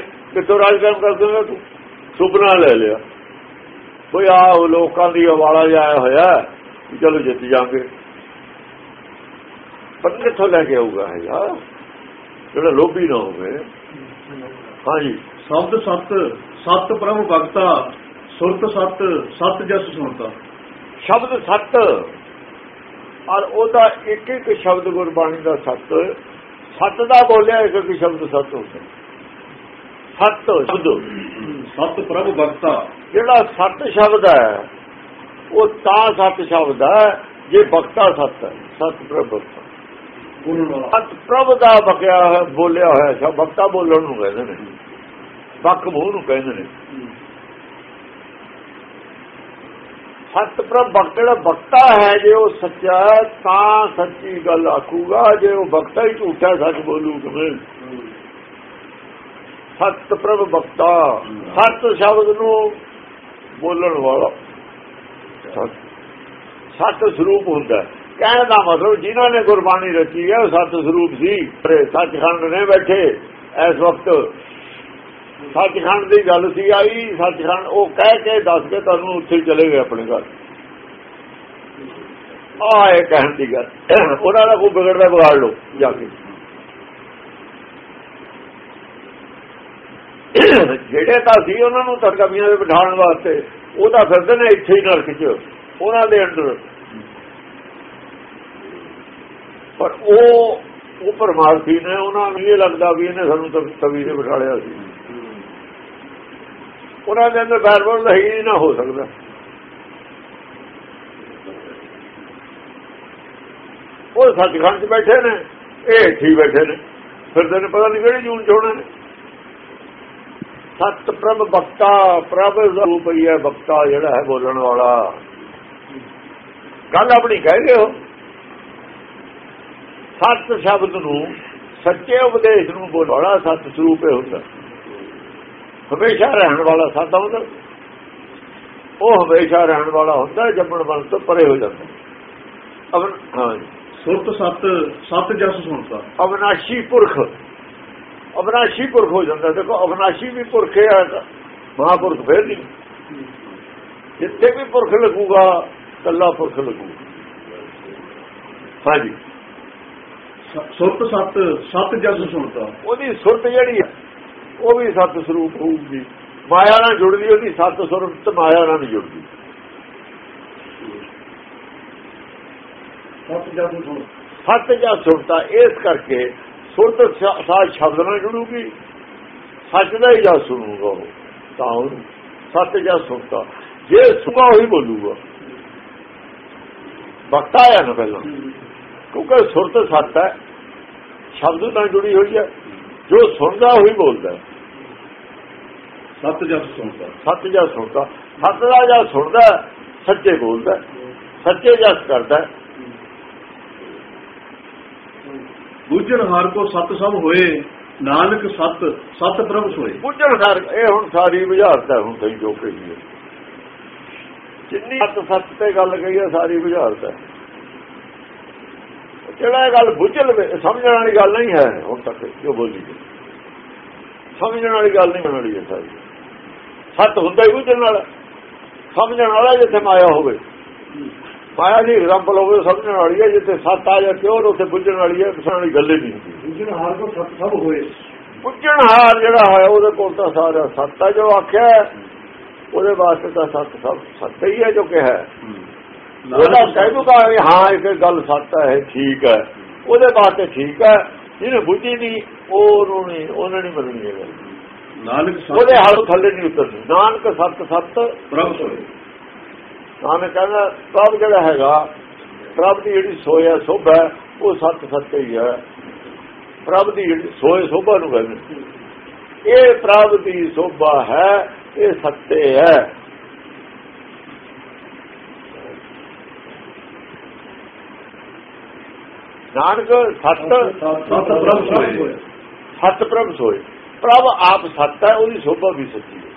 ਰਾਜ ਕਾਇਮ ਕਰ ਦੂਗਾ ਤੂੰ? ਸੁਪਨਾ ਲੈ ਲਿਆ। ਕੋਈ ਆ ਲੋਕਾਂ ਦੀ ਹਵਾਲਾ ਜਾਇਆ ਹੋਇਆ ਚਲੋ ਜਿੱਤ ਜਾਾਂਗੇ ਪਰ ਕਿੱਥੋਂ ਲੈ ਕੇ ਆਊਗਾ ਹੈ ਯਾਰ। ਜਿਹੜਾ ਲੋਭੀ ਨਾ ਹੋਵੇ। ਹਾਂਜੀ। ਸ਼ਬਦ ਸਤ ਸਤ ਪ੍ਰਭ ਭਗਤਾ ਸੁਰਤ ਸਤ ਸਤ ਜਸ ਸੁਣਤਾ। ਸ਼ਬਦ ਸੱਤ। ਔਰ ਉਹਦਾ ਇੱਕ ਇੱਕ ਸ਼ਬਦ ਗੁਰਬਾਣੀ ਦਾ ਸੱਤ। ਸੱਤ ਦਾ ਬੋਲਿਆ ਇੱਕ ਇੱਕ ਸ਼ਬਦ ਸੱਤ ਹੁੰਦਾ ਸੱਤ ਸ਼ਬਦ। ਸਤ ਪ੍ਰਭ ਭਗਤਾ ਜਿਹੜਾ ਸੱਤ ਸ਼ਬਦ ਹੈ ਉਹ ਤਾਂ ਸੱਤ ਸ਼ਬਦ ਹੈ ਜੇ ਬਖਤਾ ਸੱਤ ਹੈ। ਸੱਤ ਪ੍ਰਭ ਵਾਲਾ ਸੱਤ ਪ੍ਰਭ ਦਾ ਬਕਿਆ ਬੋਲਿਆ ਹੋਇਆ ਸ਼ਬਦ ਬਖਤਾ ਬੋਲਣ ਨੂੰ ਕਹਿੰਦੇ ਨੇ। ਬਕ ਮੂੰਹ ਨੂੰ ਕਹਿੰਦੇ ਨੇ। ਸਤ ਪ੍ਰਭ ਬਖਤਾ ਹੈ ਜੇ ਉਹ ਸੱਚਾ ਤਾਂ ਸੱਚੀ ਗੱਲ ਆਖੂਗਾ, ਜੇ ਉਹ ਬਖਤਾ ਹੀ ਝੂਠਾ ਸੱਚ ਬੋਲੂ ਕਿਵੇਂ? ਸਤ ਬਖਤਾ ਸਤ ਸ਼ਬਦ ਨੂੰ ਬੋਲਣ ਵਾਲਾ। ਸਤ। ਸਰੂਪ ਹੁੰਦਾ ਕਹਿਣ ਦਾ ਮਤਲਬ ਜਿਨ੍ਹਾਂ ਨੇ ਗੁਰਬਾਣੀ ਰਚੀ ਹੈ, ਉਹ ਸਤ ਸਰੂਪ ਸੀ। ਪਰ ਸੱਚਖੰਡ ਨੇ ਬੈਠੇ ਇਸ ਵਕਤ। ਸੱਚਖੰਡ ਦੀ ਗੱਲ ਸੀ ਆਈ, ਸੱਚਖੰਡ ਉਹ ਕਹਿ ਕੇ ਦੱਸ ਕੇ ਤੁਹਾਨੂੰ ਉੱਥੇ ਚਲੇ ਗਏ ਆਪਣੇ ਘਰ। ਆਹ ਇਹ ਕਹਿਣ ਦੀ ਗੱਲ। ਉਹਨਾਂ ਦਾ ਕੋਈ ਵਿਗੜਦਾ ਵਿਗਾੜ ਲਓ ਜਾ ਕੇ। ਜਿਹੜੇ ਤਾਂ ਸੀ ਉਹਨਾਂ ਨੂੰ ਤਾਂ ਕਮੀਆਂ ਦੇ ਬਿਠਾਉਣ ਵਾਸਤੇ, ਉਹ ਤਾਂ ਫਿਰਦੇ ਨੇ ਇੱਥੇ ਹੀ ਨਰਕ 'ਚ, ਉਹਨਾਂ ਦੇ ਅੰਦਰ। ਪਰ ਉਹ ਉਹ ਪਰਮਾਰਥੀ ਨੇ, ਉਹਨਾਂ ਨੂੰ ਇਹ ਲੱਗਦਾ ਵੀ ਇਹਨੇ ਸਾਨੂੰ ਤਾਂ ਤਵੀ ਤੇ ਬਿਠਾ ਲਿਆ ਸੀ। ਉਹਨਾਂ ਦੇ ਅੰਦਰ ਬੈਰਬਲ ਦਾ ਹੀ ਨਾ ਹੋ ਸਕਦਾ। ਉਹ ਸੱਚਖੰਡ 'ਚ ਬੈਠੇ ਨੇ, ਇਹ ਇੱਥੇ ਹੀ ਬੈਠੇ ਨੇ। ਫਿਰ ਤੈਨੂੰ ਪਤਾ ਨਹੀਂ ਕਿਹੜੀ ਜੂਨ 'ਚ ਹੋਣਾ ਨੇ ਸਤ ਪ੍ਰਭ ਬਖਤਾ ਪ੍ਰਭ ਰੂਪ ਹੀ ਹੈ ਬਖਤਾ ਜਿਹੜਾ ਹੈ ਬੋਲਣ ਵਾਲਾ। ਗੱਲ ਆਪਣੀ ਕਹਿ ਗਏ ਹੋ। ਸਤ ਸ਼ਬਦ ਨੂੰ, ਸੱਚੇ ਉਪਦੇਸ਼ ਨੂੰ ਬੋਲਣਾ ਵਾਲਾ ਸਤ ਸਰੂਪ ਹੀ ਹੁੰਦਾ। ਹਮੇਸ਼ਾ ਰਹਿਣ ਵਾਲਾ ਸਾਦਾ ਹੁੰਦਾ ਉਹ ਹਮੇਸ਼ਾ ਰਹਿਣ ਵਾਲਾ ਹੁੰਦਾ ਜੰਮਣ ਮਨ ਤੋਂ ਪਰੇ ਹੋ ਜਾਂਦਾ। ਅਵਨ ਹਾਂ ਸੁਰਤ ਸਤ ਸਤ ਜਸ ਸੁਣਤਾ। ਅਵਨਾਸ਼ੀ ਪੁਰਖ। ਅਵਨਾਸ਼ੀ ਪੁਰਖ ਹੋ ਜਾਂਦਾ। ਦੇਖੋ ਅਵਨਾਸ਼ੀ ਵੀ ਪੁਰਖ ਹੈ ਮਹਾਪੁਰਖ ਫੇਰ ਨਹੀਂ। ਜਿੱਥੇ ਵੀ ਪੁਰਖ ਲੱਗੂਗਾ ਕੱਲਾ ਪੁਰਖ ਲੱਗੂਗਾ। ਹਾਂਜੀ। ਸੁਰਤ ਸਤ ਸਤ ਜਸ ਸੁਣਤਾ। ਉਹਦੀ ਸੁਰਤ ਜਿਹੜੀ ਹੈ ਉਹ ਵੀ ਸਤ ਸਰੂਪ ਹੋਊਗੀ। ਮਾਇਆ ਨਾਲ ਜੁੜਦੀ ਉਹਦੀ ਸਤ ਸੁਰਤ ਮਾਇਆ ਨਾਲ ਨਹੀਂ ਜੁੜਦੀ। ਸਤ ਜਾਂ ਸੁਰਤਾ ਇਸ ਕਰਕੇ ਸੁਰਤ ਸਾਜ ਸ਼ਬਦ ਨਾਲ ਜੁੜੂਗੀ। ਸੱਚ ਦਾ ਹੀ ਜਾਂ ਸੁਣੂਗਾ ਉਹ ਤਾਂ ਸਤ ਜਾਂ ਸੁਰਤਾ ਜੇ ਸੁਭਾ ਹੀ ਬੋਲੂਗਾ। ਵਕਤ ਆਇਆ ਨਾ ਪਹਿਲਾਂ। ਕਿਉਂਕਿ ਸੁਰਤ ਸੱਤ ਹੈ ਸ਼ਬਦ ਨਾਲ ਜੁੜੀ ਹੋਈ ਹੈ। ਜੋ ਸੁਣਦਾ ਉਹੀ ਬੋਲਦਾ। ਸਤ ਜਸ ਸੁਣਦਾ? ਸੱਚ ਜਾਂ ਸੁਣਦਾ। ਸੱਚ ਦਾ ਜਾਂ ਸੁਣਦਾ ਸੱਚੇ ਬੋਲਦਾ। ਸੱਚੇ ਜਸ ਕਰਦਾ। ਬੁੱਝਣ ਹਾਰ ਕੋ ਸਤ ਸਭ ਹੋਏ ਨਾਨਕ ਸਤ ਸਤ ਪ੍ਰਭ ਸੋਏ। ਬੁੱਝਣ ਸਾਰ ਇਹ ਹੁਣ ਸਾਰੀ ਬੁਝਾਰਤਾ ਹੁਣ ਸਹੀ ਜੋ ਕਹੀ ਹੈ ਜਿੰਨੀ ਸੱਤ ਸੱਤ ਤੇ ਗੱਲ ਕਹੀ ਹੈ ਸਾਰੀ ਬੁਝਾਰਤਾ ਜਿਹੜਾ ਇਹ ਗੱਲ ਬੁੱਝ ਲਵੇ ਸਮਝਣ ਵਾਲੀ ਗੱਲ ਨਹੀਂ ਹੈ। ਹੁਣ ਤੱਕ ਜੋ ਬੋਲੀ। ਸਮਝਣ ਵਾਲੀ ਗੱਲ ਨਹੀਂ ਬਣਾਈ ਹੈ ਸਾਰੀ। ਸੱਤ ਹੁੰਦਾ ਹੀ ਬੁੱਝਣ ਵਾਲਾ। ਸਮਝਣ ਵਾਲਾ ਜਿੱਥੇ ਮਾਇਆ ਹੋਵੇ। ਮਾਇਆ ਦੀ ਐਗਜ਼ਾਮਪਲ ਹੋਵੇ ਸਮਝਣ ਵਾਲੀ ਹੈ। ਜਿੱਥੇ ਸੱਤ ਆ ਜਾ ਪਿਓਰ ਉੱਥੇ ਬੁੱਝਣ ਵਾਲੀ ਹੈ। ਸਮਝਣ ਵਾਲੀ ਗੱਲ ਹੀ ਨਹੀਂ ਹੁੰਦੀ। ਦੂਜੇ ਹਾਰ ਕੋ ਸਤ ਸਭ ਹੋਏ। ਬੁੱਝਣ ਹਾਰ ਜਿਹੜਾ ਹੈ ਉਹਦੇ ਕੋਲ ਤਾਂ ਸਾਰਾ ਸੱਤ ਹੈ ਜੋ ਆਖਿਆ ਉਹਦੇ ਵਾਸਤੇ ਤਾਂ ਸੱਤ ਸਭ ਸੱਤ ਹੀ ਹੈ ਜੋ ਕਿਹਾ। ਹੈ। ਉਹਦਾ ਕਹਿ ਦੂਗਾ ਹਾਂ ਇਹ ਗੱਲ ਸੱਤ ਹੈ ਠੀਕ ਹੈ। ਉਹਦੇ ਵਾਸਤੇ ਠੀਕ ਹੈ। ਜਿਹਨੇ ਬੁੱਝੀ ਨਹੀਂ ਉਹਨੂੰ ਨਹੀਂ ਉਹਨੇ ਨਹੀਂ ਮੰਨਣੀ ਇਹ ਗੱਲ ਨਾਨਕ ਉਹਦੇ ਸਤ ਹੱਥ ਥੱਲੇ ਨਹੀਂ ਉਤਰਦੀ। ਨਾਨਕ ਸੱਤ ਸੱਤ ਪ੍ਰਭ ਸੋਏ ਨਾਨਕ ਕਹਿੰਦਾ ਪ੍ਰਭ ਜਿਹੜਾ ਹੈਗਾ ਪ੍ਰਭ ਦੀ ਜਿਹੜੀ ਸੋਇਆ ਸੋਭਾ ਹੈ, ਉਹ ਸੱਤ ਸੱਤ ਹੀ ਹੈ। ਪ੍ਰਭ ਦੀ ਜਿਹੜੀ ਸੋਏ ਸੋਭਾ ਨੂੰ ਕਹਿੰਦੇ ਇਹ ਪ੍ਰਭ ਦੀ ਸੋਭਾ ਹੈ ਇਹ ਸੱਤੇ ਹੈ। ਨਾਨਕ ਸੱਤ ਸਤ ਪ੍ਰਭ ਸੋਏ। ਸੱਤ ਪ੍ਰਭ ਸੋਏ। ਪ੍ਰਭ ਆਪ ਸੱਤ ਹੈ ਉਹਦੀ ਸੋਭਾ ਵੀ ਸੱਚੀ ਹੈ।